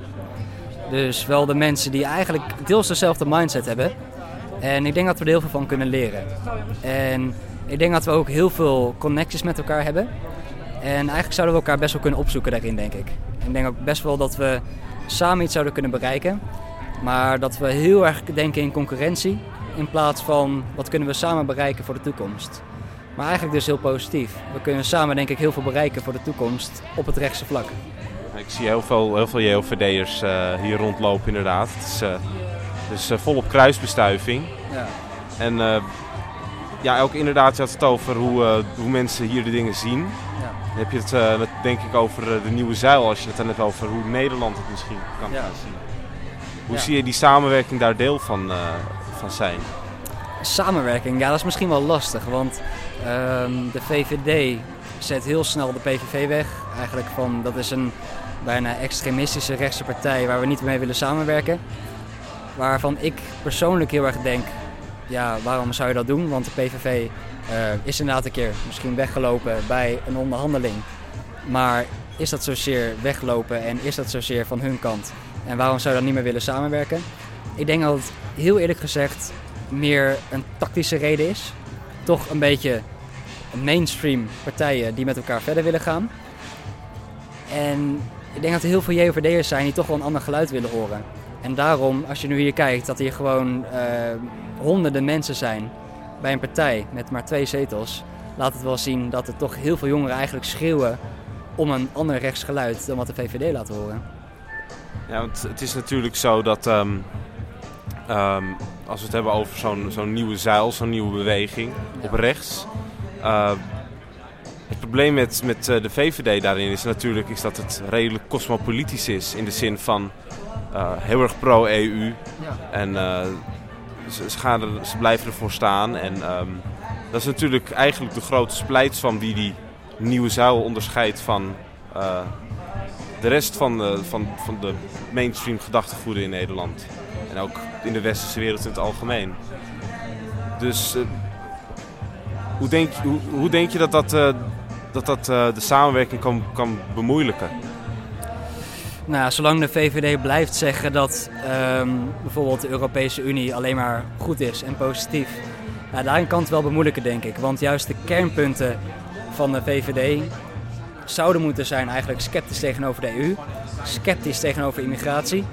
Speaker 9: Dus wel de mensen die eigenlijk deels dezelfde mindset hebben. En ik denk dat we er heel veel van kunnen leren. En ik denk dat we ook heel veel connecties met elkaar hebben. En eigenlijk zouden we elkaar best wel kunnen opzoeken daarin, denk ik. Ik denk ook best wel dat we samen iets zouden kunnen bereiken. Maar dat we heel erg denken in concurrentie. In plaats van wat kunnen we samen bereiken voor de toekomst. Maar eigenlijk dus heel positief. We kunnen samen denk ik heel veel bereiken voor de toekomst op het rechtse vlak.
Speaker 1: Ik zie heel veel, heel veel JOVD'ers eh hier rondlopen inderdaad. Het is, dus volop kruisbestuiving.
Speaker 9: Ja.
Speaker 1: En ja, ook inderdaad, je had het over hoe, hoe mensen hier de dingen zien.
Speaker 9: Ja.
Speaker 1: Dan heb je het met- denk ik over de nieuwe zuil, als je het dan hebt over hoe Nederland het misschien kan
Speaker 9: Ja.
Speaker 1: gaan zien. Hoe
Speaker 9: Ja.
Speaker 1: zie je die samenwerking daar deel van, van zijn?
Speaker 9: Samenwerking, ja dat is misschien wel lastig. Want ehm, de VVD zet heel snel de PVV weg. Eigenlijk van, dat is een bijna extremistische rechtse partij waar we niet mee willen samenwerken. Waarvan ik persoonlijk heel erg denk, ja waarom zou je dat doen? Want de PVV eh, is inderdaad een keer misschien weggelopen bij een onderhandeling. Maar is dat zozeer weglopen en is dat zozeer van hun kant? En waarom zou je dan niet meer willen samenwerken? Ik denk dat het heel eerlijk gezegd meer een tactische reden is. Toch een beetje mainstream partijen die met elkaar verder willen gaan. En ik denk dat er heel veel JOVD'ers zijn die toch wel een ander geluid willen horen. En daarom, als je nu hier kijkt, dat hier gewoon eh, honderden mensen zijn bij een partij met maar twee zetels, laat het wel zien dat er toch heel veel jongeren eigenlijk schreeuwen om een ander rechtsgeluid dan wat de VVD laat horen.
Speaker 1: Ja, want het is natuurlijk zo dat ehm, ehm, als we het hebben over zo'n zo'n nieuwe zuil, zo'n nieuwe beweging op rechts. eh, het probleem met, met eh, de VVD daarin is natuurlijk is dat het redelijk cosmopolitisch is. In de zin van eh, heel erg pro-EU.
Speaker 9: Ja.
Speaker 1: En eh, ze, ze, gaan er, ze blijven ervoor staan. En ehm, dat is natuurlijk eigenlijk de grote splijts van wie die nieuwe zuil onderscheidt van de rest van de, van, van de mainstream gedachtegoeden in Nederland. En ook in de westerse wereld in het algemeen. Dus hoe, denk, je- hoe, je dat dat, eh, dat, dat eh, de samenwerking kan, kan bemoeilijken?
Speaker 9: Nou, zolang de VVD blijft zeggen dat ehm, bijvoorbeeld de Europese Unie alleen maar goed is en positief, ja, daarin kan het wel bemoeilijken, denk ik. Want juist de kernpunten van de VVD zouden moeten zijn eigenlijk sceptisch tegenover de EU, sceptisch tegenover immigratie.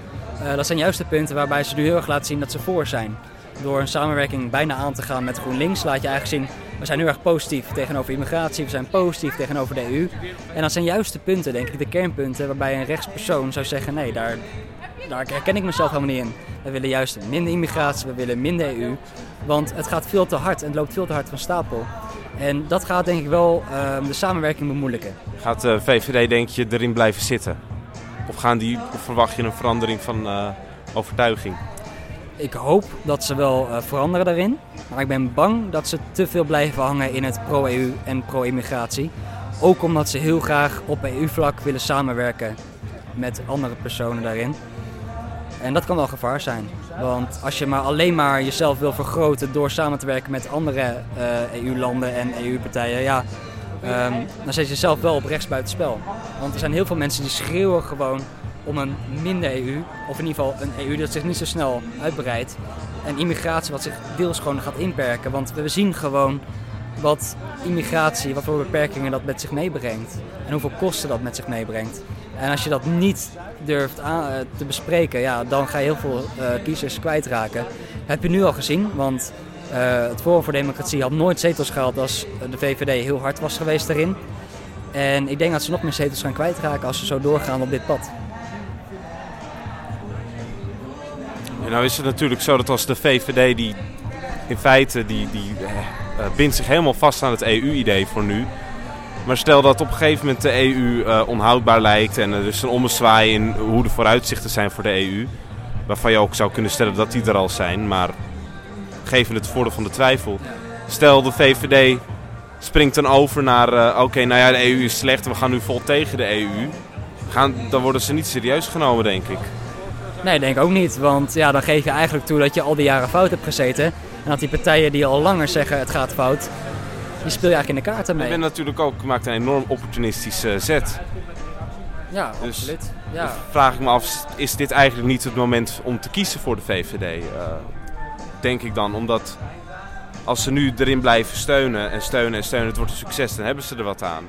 Speaker 9: Eh, dat zijn juist de punten waarbij ze nu heel erg laten zien dat ze voor zijn. Door een samenwerking bijna aan te gaan met GroenLinks laat je eigenlijk zien, we zijn heel erg positief tegenover immigratie, we zijn positief tegenover de EU. En dat zijn juist de punten, denk ik, de kernpunten waarbij een rechtspersoon zou zeggen, nee, daar, daar herken ik mezelf helemaal niet in. We willen juist minder immigratie, we willen minder EU. Want het gaat veel te hard en het loopt veel te hard van stapel. En dat gaat denk ik wel ehm, de samenwerking bemoeilijken.
Speaker 1: Gaat de VVD denk je erin blijven zitten? Of, gaan die, of verwacht je een verandering van eh, overtuiging?
Speaker 9: Ik hoop dat ze wel eh, veranderen daarin. Maar ik ben bang dat ze te veel blijven hangen in het pro-EU en pro-immigratie. Ook omdat ze heel graag op EU-vlak willen samenwerken met andere personen daarin. En dat kan wel gevaar zijn. Want als je maar alleen maar jezelf wil vergroten door samen te werken met andere eh, EU-landen en EU-partijen, ja, ehm, dan zet je jezelf wel op rechts buiten spel. Want er zijn heel veel mensen die schreeuwen gewoon om een minder EU, of in ieder geval een EU dat zich niet zo snel uitbreidt. En immigratie wat zich deels gewoon gaat inperken. Want we zien gewoon wat immigratie, wat voor beperkingen dat met zich meebrengt. En hoeveel kosten dat met zich meebrengt. En als je dat niet durft aan, eh, te bespreken, ja, dan ga je heel veel eh, kiezers kwijtraken. Dat heb je nu al gezien, want eh, het Forum voor Democratie had nooit zetels gehaald als de VVD heel hard was geweest daarin. En ik denk dat ze nog meer zetels gaan kwijtraken als ze zo doorgaan op dit pad.
Speaker 1: Nou is het natuurlijk zo dat als de VVD die in feite die, die eh, eh, bindt zich helemaal vast aan het EU-idee voor nu. Maar stel dat op een gegeven moment de EU eh, onhoudbaar lijkt en er dus een ommezwaai in hoe de vooruitzichten zijn voor de EU. Waarvan je ook zou kunnen stellen dat die er al zijn, maar geven het voordeel van de twijfel. Stel de VVD springt dan over naar, oké, nou ja, de EU is slecht, we gaan nu vol tegen de EU. Gaan, dan worden ze niet serieus genomen, denk ik.
Speaker 9: Nee, denk ik ook niet. Want ja, dan geef je eigenlijk toe dat je al die jaren fout hebt gezeten. En dat die partijen die al langer zeggen het gaat fout, die speel je eigenlijk in de kaarten
Speaker 1: Je
Speaker 9: mee.
Speaker 1: bent natuurlijk ook, maakt een enorm opportunistische zet.
Speaker 9: Ja,
Speaker 1: Dus-
Speaker 9: absoluut. Ja.
Speaker 1: Vraag ik me af, is dit eigenlijk niet het moment om te kiezen voor de VVD? Eh, denk ik dan, omdat als ze nu erin blijven steunen en steunen en steunen, het wordt een succes, dan hebben ze er wat aan.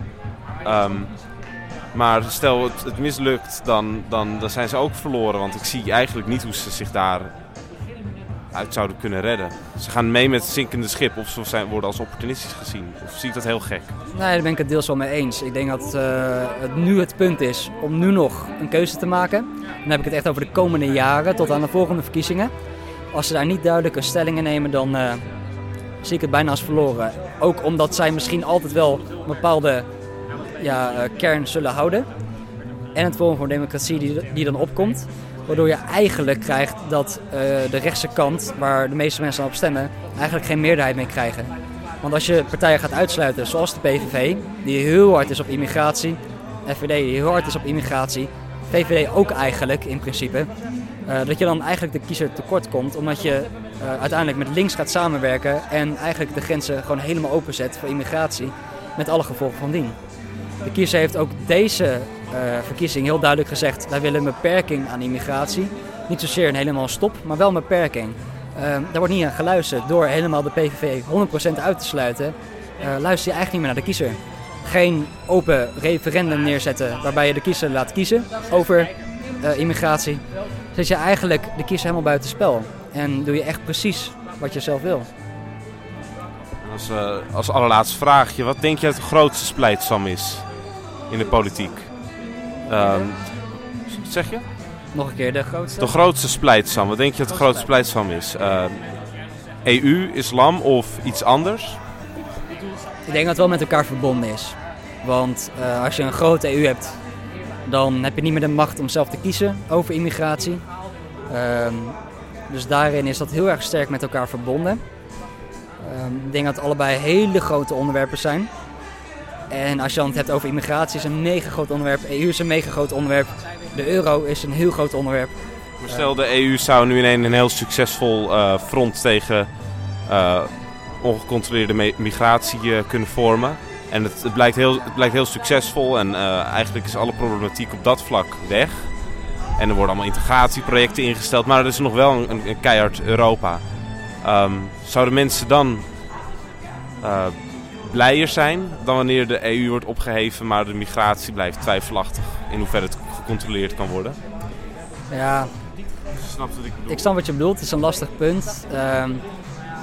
Speaker 1: Ehm, maar stel het, mislukt, dan, dan, dan zijn ze ook verloren. Want ik zie eigenlijk niet hoe ze zich daar uit zouden kunnen redden. Ze gaan mee met het zinkende schip of ze worden als opportunistisch gezien. Of zie ik dat heel gek?
Speaker 9: Nee, daar ben ik het deels wel mee eens. Ik denk dat eh, het nu het punt is om nu nog een keuze te maken. Dan heb ik het echt over de komende jaren tot aan de volgende verkiezingen. Als ze daar niet duidelijk een stelling in nemen, dan eh, zie ik het bijna als verloren. Ook omdat zij misschien altijd wel een bepaalde ja, eh, kern zullen houden. En het Forum voor Democratie die, die dan opkomt. Waardoor je eigenlijk krijgt dat eh, de rechtse kant, waar de meeste mensen op stemmen, eigenlijk geen meerderheid meer krijgen. Want als je partijen gaat uitsluiten, zoals de PVV, die heel hard is op immigratie, FVD die heel hard is op immigratie, VVD ook eigenlijk in principe, eh, dat je dan eigenlijk de kiezer tekort komt, omdat je uiteindelijk met links gaat samenwerken en eigenlijk de grenzen gewoon helemaal openzet voor immigratie, met alle gevolgen van dien. De kiezer heeft ook deze eh, verkiezing heel duidelijk gezegd: wij willen een beperking aan immigratie. Niet zozeer een helemaal stop, maar wel een beperking. Eh, daar wordt niet aan geluisterd. Door helemaal de PVV 100% uit te sluiten, eh, luister je eigenlijk niet meer naar de kiezer. Geen open referendum neerzetten waarbij je de kiezer laat kiezen over eh, immigratie. Zet je eigenlijk de kiezer helemaal buiten spel. En doe je echt precies wat je zelf wil.
Speaker 1: Als, als allerlaatste vraagje, wat denk je de grootste splijtsam is in de politiek? Wat zeg je?
Speaker 9: Nog een keer de grootste.
Speaker 1: De grootste splijtsam, wat denk je dat de grootste splijtsam is? Ehm, EU, islam of iets anders?
Speaker 9: Ik denk dat het wel met elkaar verbonden is. Want eh, als je een grote EU hebt, dan heb je niet meer de macht om zelf te kiezen over immigratie. Ehm, dus daarin is dat heel erg sterk met elkaar verbonden. Ik denk dat het allebei hele grote onderwerpen zijn. En als je dan het hebt over immigratie, is een mega groot onderwerp. EU is een mega groot onderwerp. De euro is een heel groot onderwerp.
Speaker 1: Maar stel de EU zou nu ineens een heel succesvol eh, front tegen eh, ongecontroleerde migratie eh, kunnen vormen. En het, het, blijkt heel, het blijkt heel succesvol en eigenlijk is alle problematiek op dat vlak weg. En er worden allemaal integratieprojecten ingesteld, maar er is nog wel een, keihard Europa. Ehm, zouden mensen dan blijer zijn dan wanneer de EU wordt opgeheven, maar de migratie blijft twijfelachtig in hoeverre het gecontroleerd kan worden?
Speaker 9: Ja,
Speaker 1: Snap wat ik bedoel?
Speaker 9: Ik snap wat je bedoelt, het is een lastig punt. Ehm,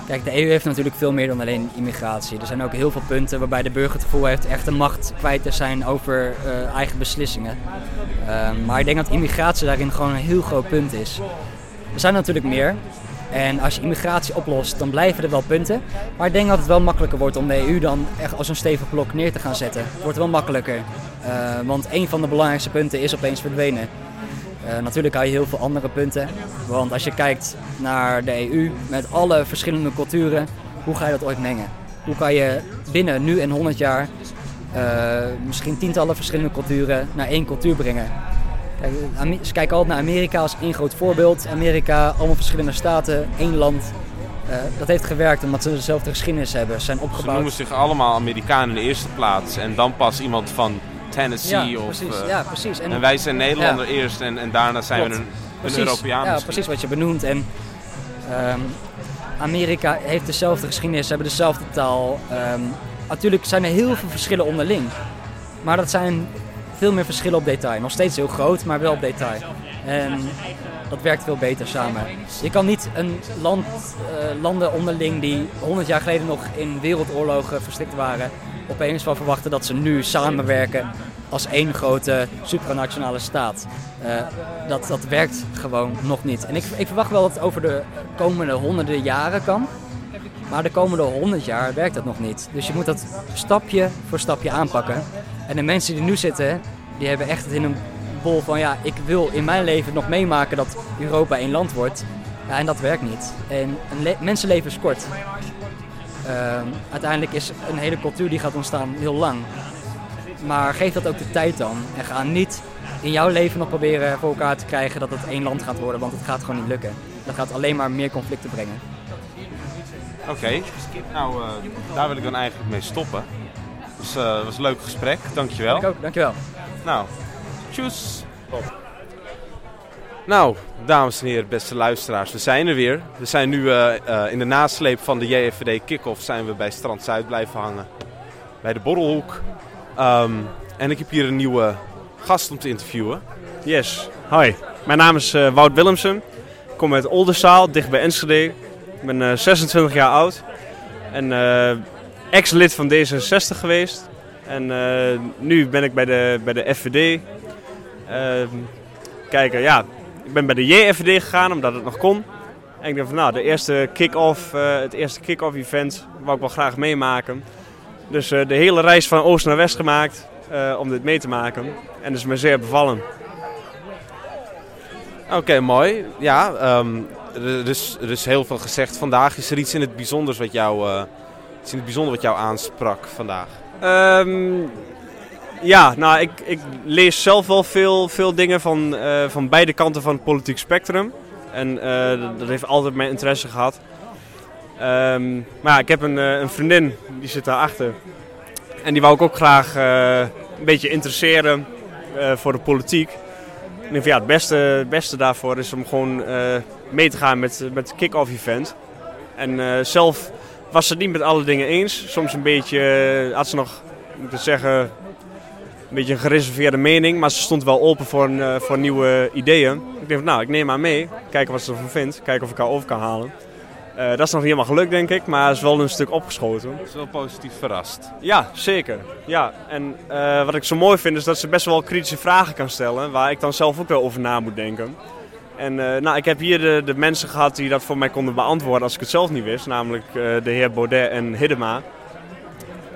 Speaker 9: kijk, de EU heeft natuurlijk veel meer dan alleen immigratie. Er zijn ook heel veel punten waarbij de burger het gevoel heeft echt de macht kwijt te zijn over eh, eigen beslissingen. Ehm, maar ik denk dat immigratie daarin gewoon een heel groot punt is. Er zijn natuurlijk meer. En als je immigratie oplost, dan blijven er wel punten. Maar ik denk dat het wel makkelijker wordt om de EU dan echt als een stevig blok neer te gaan zetten. Het wordt wel makkelijker. Eh, want een van de belangrijkste punten is opeens verdwenen. Eh, natuurlijk hou je heel veel andere punten. Want als je kijkt naar de EU met alle verschillende culturen, hoe ga je dat ooit mengen? Hoe kan je binnen nu en 100 jaar eh, misschien tientallen verschillende culturen naar één cultuur brengen? Kijk, Ame- ze kijken altijd naar Amerika als één groot voorbeeld. Amerika, allemaal verschillende staten, één land. Eh, dat heeft gewerkt omdat ze dezelfde geschiedenis hebben. Ze zijn
Speaker 1: Ze
Speaker 9: opgebouwd.
Speaker 1: noemen zich allemaal Amerikanen in de eerste plaats. En dan pas iemand van Tennessee
Speaker 9: Ja,
Speaker 1: of...
Speaker 9: precies.
Speaker 1: eh,
Speaker 9: ja, precies.
Speaker 1: En, wij zijn Nederlander eerst en, en daarna zijn we een, een
Speaker 9: Precies.
Speaker 1: Europeaan
Speaker 9: Ja,
Speaker 1: misschien.
Speaker 9: precies wat je benoemt. En ehm, Amerika heeft dezelfde geschiedenis, ze hebben dezelfde taal. Ehm, natuurlijk zijn er heel veel verschillen onderling. Maar dat zijn veel meer verschillen op detail. Nog steeds heel groot, maar wel op detail. En dat werkt veel beter samen. Je kan niet een land, eh, landen onderling die 100 jaar geleden nog in wereldoorlogen verstikt waren, opeens wel verwachten dat ze nu samenwerken als één grote supranationale staat. Eh, dat, dat werkt gewoon nog niet. En ik, ik verwacht wel dat het over de komende honderden jaren kan. Maar de komende honderd jaar werkt dat nog niet. Dus je moet dat stapje voor stapje aanpakken. En de mensen die nu zitten, die hebben echt het in een bol van... ja, ik wil in mijn leven nog meemaken dat Europa één land wordt. Ja, en dat werkt niet. En een le- mensenleven is kort. Ehm, uiteindelijk is een hele cultuur die gaat ontstaan heel lang. Maar geef dat ook de tijd dan. En ga niet in jouw leven nog proberen voor elkaar te krijgen dat het één land gaat worden. Want het gaat gewoon niet lukken. Dat gaat alleen maar meer conflicten brengen.
Speaker 1: Oké, nou eh, daar wil ik dan eigenlijk mee stoppen. Dus eh, het was een leuk gesprek, dankjewel.
Speaker 9: Ik ook, dankjewel.
Speaker 1: Nou, tjus. Nou, dames en heren, beste luisteraars, we zijn er weer. We zijn nu eh, eh, in de nasleep van de JFVD kick-off zijn we bij Strand Zuid blijven hangen. Bij de Borrelhoek. Ehm, en ik heb hier een nieuwe gast om te interviewen.
Speaker 10: Yes, hoi. Mijn naam is eh, Wout Willemsen. Ik kom uit Oldenzaal, dicht bij Enschede. Ik ben eh, 26 jaar oud. En ex-lid van D66 geweest. En eh, nu ben ik bij de, bij de FVD. Ehm, kijken, ja, ik ben bij de JFVD gegaan omdat het nog kon. En ik dacht van nou, de eerste kick-off, eh, het eerste kick-off event wou ik wel graag meemaken. Dus eh, de hele reis van oost naar west gemaakt om dit mee te maken. En dat is me zeer bevallen.
Speaker 1: Oké, mooi. Ja, ehm, er, is, er is heel veel gezegd vandaag. Is er iets in het bijzonders wat jou, iets in het bijzonder wat jou aansprak vandaag?
Speaker 10: Ehm, ja, nou, ik, ik lees zelf wel veel, veel dingen van, eh, van beide kanten van het politiek spectrum. En eh, dat- heeft altijd mijn interesse gehad. Ehm, maar ja, ik heb een, eh, een vriendin, die zit daarachter. En die wou ik ook graag een beetje interesseren voor de politiek. En ik ja, het beste, het beste daarvoor is om gewoon mee te gaan met, met kick-off event. En zelf was ze het niet met alle dingen eens. Soms een beetje, eh, had ze nog, moet ik zeggen, een beetje een gereserveerde mening. Maar ze stond wel open voor, een, eh, voor nieuwe ideeën. Ik denk van, nou, ik neem haar mee. Kijken wat ze ervan vindt. Kijken of ik haar over kan halen. Eh, dat is nog niet helemaal gelukt, denk ik. Maar het is wel een stuk opgeschoten.
Speaker 1: is wel positief verrast.
Speaker 10: Ja, zeker. Ja, en wat ik zo mooi vind is dat ze best wel kritische vragen kan stellen. Waar ik dan zelf ook wel over na moet denken. En eh, nou, ik heb hier de, de mensen gehad die dat voor mij konden beantwoorden als ik het zelf niet wist. Namelijk eh, de heer Baudet en Hiddema.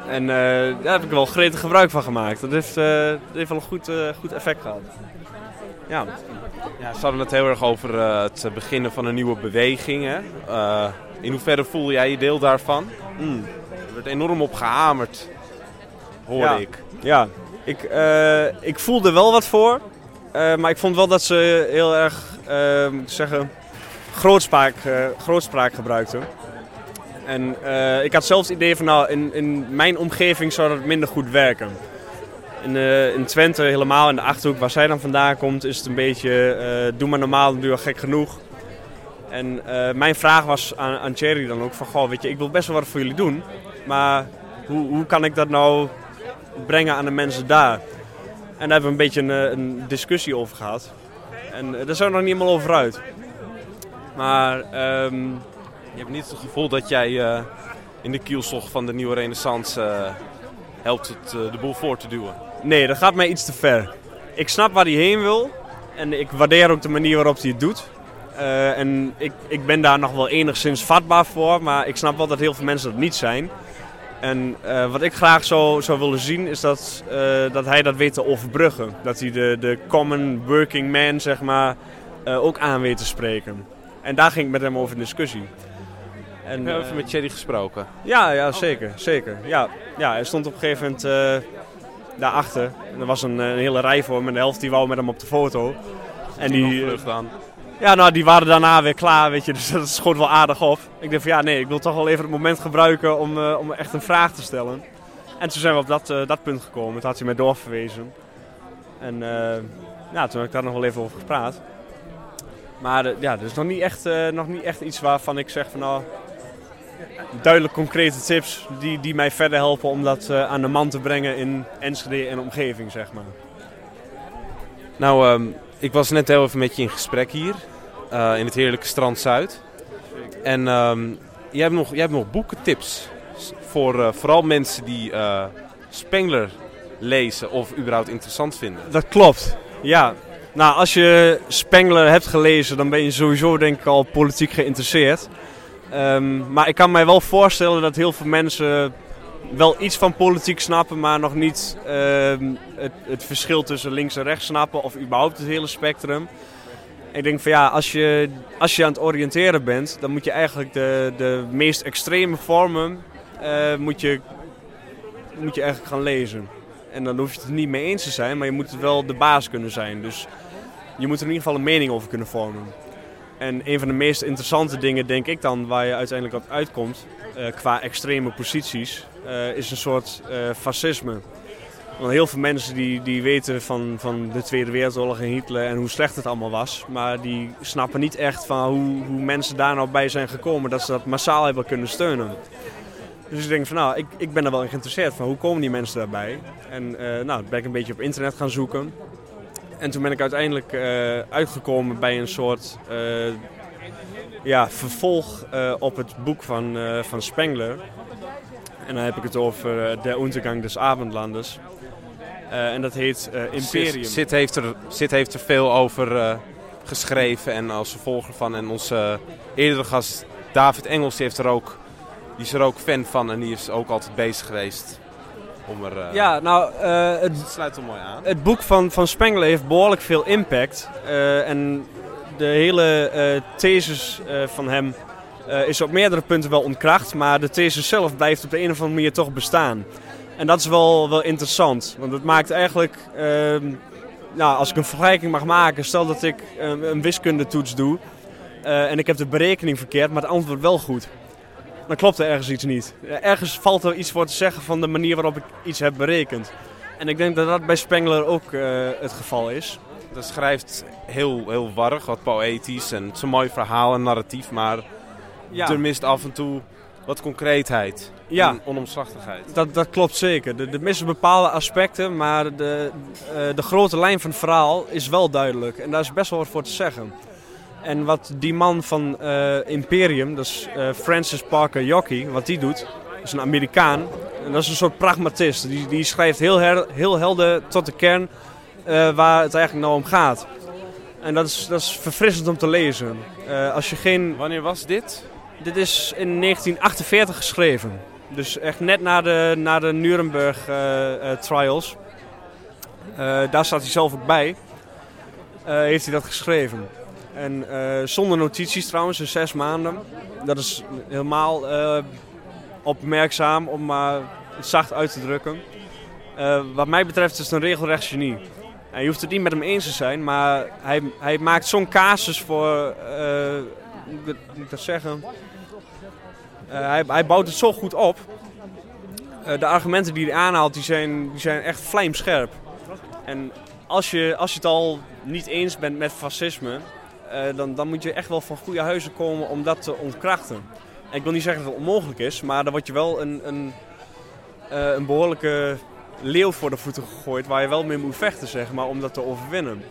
Speaker 10: En eh, daar heb ik wel gretig gebruik van gemaakt. Dat heeft, dat heeft wel een goed, goed effect gehad. Ja.
Speaker 1: Ja, ze hadden het heel erg over het beginnen van een nieuwe beweging. Hè? In hoeverre voel jij je deel daarvan?
Speaker 10: Mm.
Speaker 1: Er werd enorm op gehamerd, hoorde
Speaker 10: ja.
Speaker 1: ik.
Speaker 10: Ja, ik, ik voelde wel wat voor. maar ik vond wel dat ze heel erg, zeggen, grootspraak, eh, grootspraak gebruikten. En eh, ik had zelfs het idee van, nou, in, in mijn omgeving zou dat minder goed werken. In, eh, in Twente helemaal, in de Achterhoek waar zij dan vandaan komt, is het een beetje, doe maar normaal, doe je gek genoeg. En mijn vraag was aan, aan Thierry dan ook van, goh, weet je, ik wil best wel wat voor jullie doen. Maar hoe, hoe kan ik dat nou brengen aan de mensen daar? En daar hebben we een beetje een, een discussie over gehad. En eh, daar zijn we nog niet helemaal over uit. Maar ehm,
Speaker 1: Je hebt niet het gevoel dat jij eh, in de kielzog van de nieuwe renaissance eh, helpt het, de boel voor te duwen.
Speaker 10: nee, dat gaat mij iets te ver. Ik snap waar hij heen wil. En ik waardeer ook de manier waarop hij het doet. En ik, ik ben daar nog wel enigszins vatbaar voor. Maar ik snap wel dat heel veel mensen dat niet zijn. En eh, wat ik graag zou, zou willen zien is dat, eh, dat hij dat weet te overbruggen. Dat hij de, de common working man zeg maar, eh, ook aan weet te spreken. En daar ging ik met hem over in discussie. En,
Speaker 1: Heb je
Speaker 10: eh,
Speaker 1: even met Thierry gesproken?
Speaker 10: ja, ja zeker. zeker. Ja, ja, hij stond op een gegeven moment daarachter. En er was een, een hele rij voor hem en de helft die wou met hem op de foto. En die,
Speaker 1: dan.
Speaker 10: Ja, nou, die waren daarna weer klaar, weet je. Dus dat schoot wel aardig op. Ik dacht van ja, nee, ik wil toch wel even het moment gebruiken om, eh, om echt een vraag te stellen. En toen zijn we op dat, eh, dat punt gekomen. Toen had hij mij doorverwezen. En ja, toen heb ik daar nog wel even over gepraat. Maar ja, dus nog niet, echt, nog niet echt iets waarvan ik zeg van nou... Duidelijk concrete tips die, die mij verder helpen om dat aan de man te brengen in Enschede en omgeving, zeg maar.
Speaker 1: Nou, ehm, ik was net heel even met je in gesprek hier. eh, in het heerlijke Strand Zuid. En ehm, jij, hebt nog, jij hebt nog boekentips. Voor eh, vooral mensen die eh, Spengler lezen of überhaupt interessant vinden.
Speaker 10: Dat klopt, ja. Nou, als je Spengler hebt gelezen, dan ben je sowieso denk ik al politiek geïnteresseerd. Ehm, maar ik kan mij wel voorstellen dat heel veel mensen wel iets van politiek snappen, maar nog niet ehm, het, het verschil tussen links en rechts snappen of überhaupt het hele spectrum. Ik denk van ja, als je, als je aan het oriënteren bent, dan moet je eigenlijk de, de meest extreme vormen eh, moet je, moet je eigenlijk gaan lezen. En dan hoef je het niet mee eens te zijn, maar je moet wel de baas kunnen zijn. Dus je moet er in ieder geval een mening over kunnen vormen. En een van de meest interessante dingen, denk ik dan, waar je uiteindelijk op uitkomt, eh, qua extreme posities, is een soort eh, fascisme. Want heel veel mensen die, die weten van, van de Tweede Wereldoorlog en Hitler en hoe slecht het allemaal was. Maar die snappen niet echt van hoe, hoe mensen daar nou bij zijn gekomen dat ze dat massaal hebben kunnen steunen. Dus ik denk van nou, ik, ik ben er wel in geïnteresseerd van hoe komen die mensen daarbij. En eh, nou, ben ik een beetje op internet gaan zoeken. En toen ben ik uiteindelijk eh, uitgekomen bij een soort eh, ja, vervolg eh, op het boek van, eh, van Spengler. En dan heb ik het over uh, Der Untergang des Abendlandes. Uh, en dat heet uh, Imperium.
Speaker 1: Sid heeft, er, Sid heeft er veel over uh, geschreven en als vervolger van. En onze eerdere gast David Engels die heeft er ook, die is er ook fan van en die is ook altijd bezig geweest. Om er, uh,
Speaker 10: ja, nou, het,
Speaker 1: het sluit er mooi aan.
Speaker 10: Het boek van, van Spengler heeft behoorlijk veel impact. Uh, en de hele uh, thesis van hem is op meerdere punten wel ontkracht. Maar de thesis zelf blijft op de een of andere manier toch bestaan. En dat is wel, wel interessant. Want het maakt eigenlijk, nou, als ik een vergelijking mag maken, stel dat ik een wiskundetoets doe. en ik heb de berekening verkeerd, maar het antwoord wel goed dan klopt er ergens iets niet. Ergens valt er iets voor te zeggen van de manier waarop ik iets heb berekend. En ik denk dat dat bij Spengler ook het geval is.
Speaker 1: Dat schrijft heel, heel warrig, wat poëtisch en het is een mooi verhaal en narratief, maar ja. er mist af en toe wat concreetheid
Speaker 10: ja.
Speaker 1: en onomslachtigheid.
Speaker 10: Dat, dat klopt zeker. Er, er missen bepaalde aspecten, maar de, uh, de grote lijn van het verhaal is wel duidelijk. En daar is best wel wat voor te zeggen. En wat die man van uh, Imperium, dat is uh, Francis Parker Yockey, wat die doet, is een Amerikaan. En dat is een soort pragmatist. Die, die schrijft heel, her, heel helder tot de kern uh, waar het eigenlijk nou om gaat. En dat is, dat is verfrissend om te lezen. als je geen...
Speaker 1: Wanneer was dit?
Speaker 10: Dit is in 1948 geschreven. Dus echt net na de, na de Nuremberg trials. daar staat hij zelf ook bij. heeft hij dat geschreven. En zonder notities trouwens, in zes maanden. Dat is helemaal opmerkzaam om maar zacht uit te drukken. Wat mij betreft is het een regelrecht genie. En je hoeft het niet met hem eens te zijn, maar hij, hij maakt zo'n casus voor, moet dat zeggen? hij, hij bouwt het zo goed op. de argumenten die hij aanhaalt, die zijn, die zijn echt vlijmscherp. En als je, als je het al niet eens bent met fascisme, uh, dan, dan, moet je echt wel van goede huizen komen om dat te ontkrachten. En ik wil niet zeggen dat het onmogelijk is, maar dan word je wel een, een, een behoorlijke leeuw voor de voeten gegooid waar je wel mee moet vechten, zeg maar, om dat te overwinnen.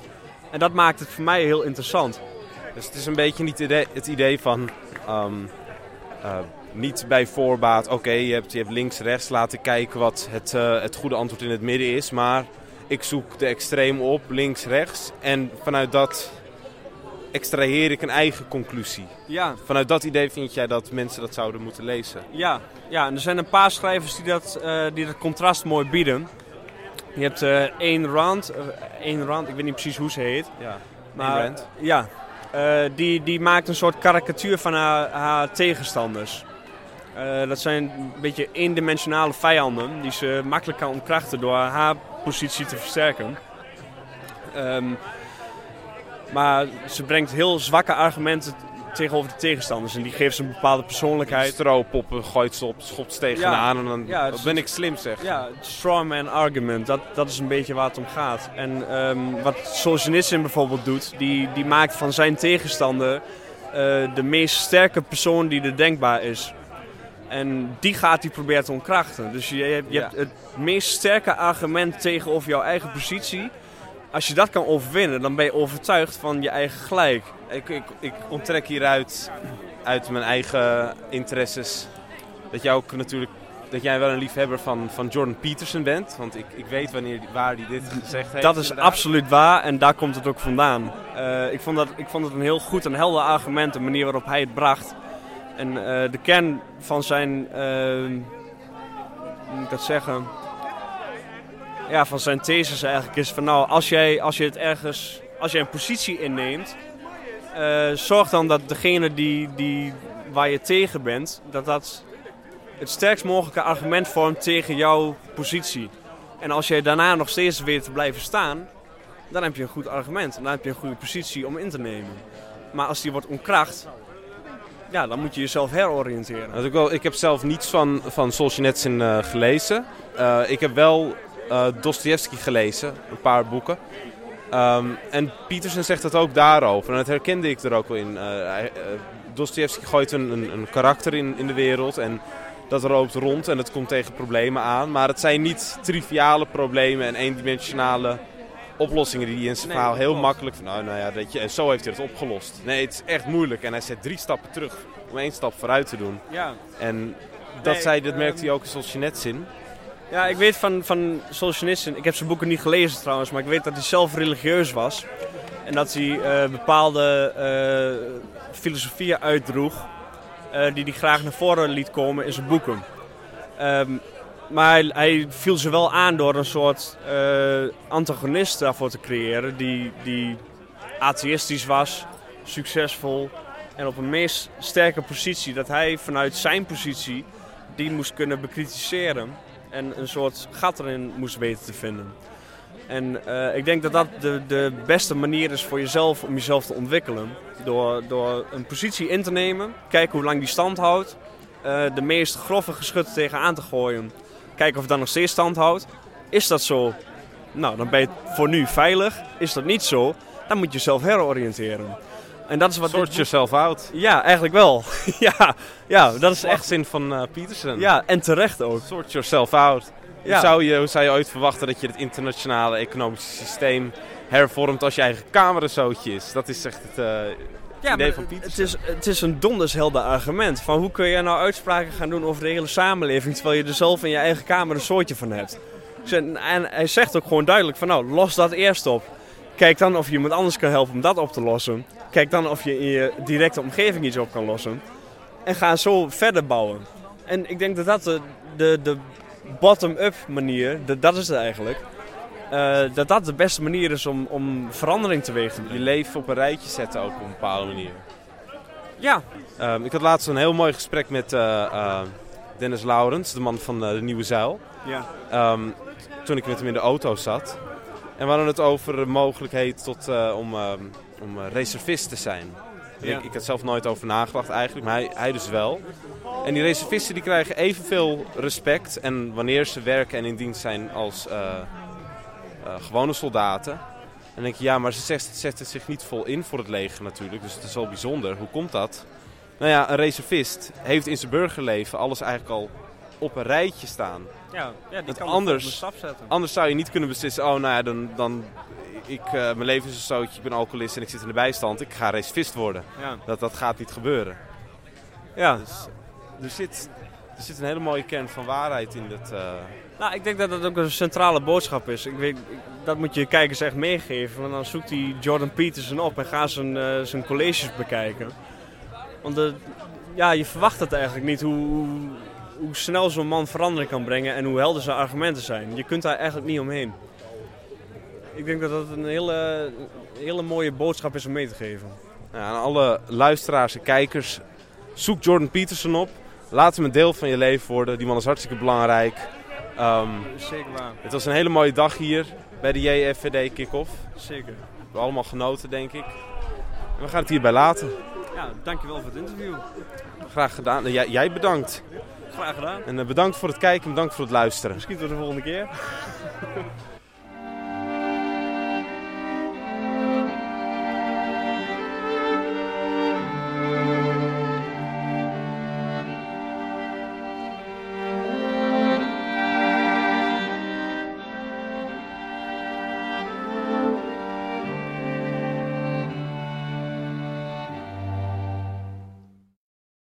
Speaker 10: En dat maakt het voor mij heel interessant.
Speaker 1: Dus het is een beetje niet het idee, het idee van um, uh, niet bij voorbaat, oké, okay, je, hebt, je hebt links, rechts, laten kijken wat het, het goede antwoord in het midden is, maar ik zoek de extreem op, links, rechts, en vanuit dat extraheer ik een eigen conclusie.
Speaker 10: Ja.
Speaker 1: Vanuit dat idee vind jij dat mensen dat zouden moeten lezen?
Speaker 10: Ja, ja en er zijn een paar schrijvers die dat, eh, die dat contrast mooi bieden. Je hebt eh Ayn Rand, eh, Ayn Rand, ik weet niet precies hoe ze heet.
Speaker 1: Ja,
Speaker 10: Maar,
Speaker 1: Rand.
Speaker 10: Ja, eh, die, die maakt een soort karikatuur van haar, haar tegenstanders. Eh, dat zijn een beetje eendimensionale vijanden die ze makkelijk kan ontkrachten door haar positie te versterken. Ehm, maar ze brengt heel zwakke argumenten tegenover de tegenstanders en die geeft ze een bepaalde persoonlijkheid.
Speaker 1: Strooppoppen gooit ze op, schopt ze tegenaan en dan
Speaker 10: Ja, is-
Speaker 1: ben ik slim zeg.
Speaker 10: Ja, strawman argument, dat, dat is een beetje waar het om gaat. En ehm, wat Solzhenitsyn bijvoorbeeld doet, die, die maakt van zijn tegenstander eh, de meest sterke persoon die er denkbaar is. En die gaat hij proberen te ontkrachten. Dus je, hebt- je
Speaker 1: Ja.
Speaker 10: hebt het meest sterke argument tegenover jouw eigen positie. Als je dat kan overwinnen, dan ben je overtuigd van je eigen gelijk.
Speaker 1: Ik, ik, ik onttrek hieruit uit mijn eigen interesses dat jij ook natuurlijk dat jij wel een liefhebber van, van Jordan Peterson bent. Want ik, ik weet wanneer, waar hij dit gezegd heeft.
Speaker 10: Dat is
Speaker 1: inderdaad.
Speaker 10: absoluut waar en daar komt het ook vandaan. Eh, ik, vond dat, ik vond het een heel goed en helder argument, de manier waarop hij het bracht. En eh, de kern van zijn, eh, hoe moet ik dat zeggen? Ja, van zijn thesis eigenlijk is van nou, als jij, als je het ergens, als jij een positie inneemt, eh, zorg dan dat degene die, die, waar je tegen bent, dat dat het sterkst mogelijke argument vormt tegen jouw positie. En als jij daarna nog steeds weet te blijven staan, dan heb je een goed argument. Dan heb je een goede positie om in te nemen. Maar als die wordt ontkracht, ja, dan moet je jezelf heroriënteren.
Speaker 1: Ik, wel, ik heb zelf niets van, van Solzhenitsyn eh, gelezen. Eh, ik heb wel eh Dostoevsky gelezen, een paar boeken. Ehm, en Peterson zegt dat ook daarover. En dat herkende ik er ook wel in. Eh, Dostoevsky gooit een, een, een karakter in, in de wereld en dat loopt rond en het komt tegen problemen aan. Maar het zijn niet triviale problemen en eendimensionale oplossingen die hij in zijn
Speaker 10: Nee,
Speaker 1: verhaal heel
Speaker 10: klopt.
Speaker 1: makkelijk van nou, nou ja, dat je, zo heeft hij het opgelost. Nee, het is echt moeilijk en hij zet drie stappen terug om één stap vooruit te doen.
Speaker 10: Ja.
Speaker 1: En dat,
Speaker 10: Nee,
Speaker 1: zei, dat merkte
Speaker 10: ehm,
Speaker 1: hij ook in Solzhenitsyn.
Speaker 10: Ja, ik weet van, van Solzhenitsyn, ik heb zijn boeken niet gelezen trouwens, maar ik weet dat hij zelf religieus was. En dat hij eh, bepaalde eh, filosofieën uitdroeg eh, die hij graag naar voren liet komen in zijn boeken. Ehm, maar hij, viel ze wel aan door een soort antagonist daarvoor te creëren die, die atheïstisch was, succesvol en op een meest sterke positie. Dat hij vanuit zijn positie die moest kunnen bekritiseren en een soort gat erin moest weten te vinden. En eh, ik denk dat dat de, de beste manier is voor jezelf om jezelf te ontwikkelen. Door, door een positie in te nemen, kijken hoe lang die stand houdt, eh, de meest grove geschut tegenaan te gooien. Kijken of het dan nog steeds stand houdt. Is dat zo? Nou, dan ben je voor nu veilig. Is dat niet zo? Dan moet je jezelf heroriënteren. En dat is wat
Speaker 1: Sort
Speaker 10: dit-
Speaker 1: yourself out.
Speaker 10: Ja, eigenlijk wel. ja, ja, dat is echt...
Speaker 1: zin van eh Peterson.
Speaker 10: Ja, en terecht ook.
Speaker 1: Sort yourself out.
Speaker 10: Ja.
Speaker 1: Hoe, zou je, hoe zou je ooit verwachten dat je het internationale economische systeem hervormt als je eigen kamerzootje is? Dat is echt het
Speaker 10: Ja,
Speaker 1: idee van
Speaker 10: het
Speaker 1: Peterson.
Speaker 10: is, het is een dondershelder argument. Van hoe kun je nou uitspraken gaan doen over de hele samenleving... terwijl je er zelf in je eigen kamer een soortje van hebt. En en hij zegt ook gewoon duidelijk van nou, los dat eerst op. Kijk dan of je iemand anders kan helpen om dat op te lossen. Kijk dan of je in je directe omgeving iets op kan lossen. En ga zo verder bouwen. En ik denk dat dat de, de, de bottom-up manier, de, dat is het eigenlijk... eh, dat dat de beste manier is om, om verandering teweeg te brengen.
Speaker 1: Je leven op een rijtje zetten ook op een bepaalde manier.
Speaker 10: Ja.
Speaker 1: Ehm, ik had laatst een heel mooi gesprek met eh, eh, Dennis Laurens, de man van de Nieuwe Zuil.
Speaker 10: Ja.
Speaker 1: Ehm, toen ik met hem in de auto zat. En we hadden het over de mogelijkheid tot, eh, om, ehm, om reservist te zijn.
Speaker 10: Ja.
Speaker 1: Ik, ik had zelf nooit over nagedacht eigenlijk, maar hij, hij dus wel. En die reservisten die krijgen evenveel respect en wanneer ze werken en in dienst zijn als eh, eh, gewone soldaten. En dan denk je, ja, maar ze zet- zetten zich niet vol in voor het leger natuurlijk, dus het is wel bijzonder. Hoe komt dat? Nou ja, een reservist heeft in zijn burgerleven alles eigenlijk al op een rijtje staan.
Speaker 10: Ja, ja die kan
Speaker 1: anders,
Speaker 10: stap zetten.
Speaker 1: anders zou je niet kunnen beslissen, oh nou ja, dan, dan ik, eh, mijn leven is een zootje, ik ben alcoholist en ik zit in de bijstand, ik ga reservist worden.
Speaker 10: Ja.
Speaker 1: Dat, dat gaat niet gebeuren.
Speaker 10: Ja.
Speaker 1: Dus er zit Er zit een hele mooie kern van waarheid in dit. eh,
Speaker 10: Nou, ik denk dat dat ook een centrale boodschap is. Ik weet, dat moet je je kijkers echt meegeven. Want dan zoekt hij Jordan Peterson op en ga zijn, eh, zijn colleges bekijken. Want de, ja, je verwacht het eigenlijk niet hoe, hoe- snel zo'n man verandering kan brengen en hoe helder zijn argumenten zijn. Je kunt daar eigenlijk niet omheen. Ik denk dat dat een hele, hele mooie boodschap is om mee te geven.
Speaker 1: Ja, aan alle luisteraars en kijkers, zoek Jordan Peterson op. Laat hem een deel van je leven worden. Die man is hartstikke belangrijk. Ehm,
Speaker 10: Zeker waar.
Speaker 1: het was een hele mooie dag hier bij de JFVD kick-off.
Speaker 10: Zeker.
Speaker 1: We hebben allemaal genoten, denk ik. En we gaan het hierbij laten.
Speaker 10: Ja, dankjewel voor het interview.
Speaker 1: Graag gedaan. Jij bedankt.
Speaker 10: Graag gedaan.
Speaker 1: En eh, bedankt voor het kijken en bedankt voor het luisteren.
Speaker 10: Misschien tot de volgende keer.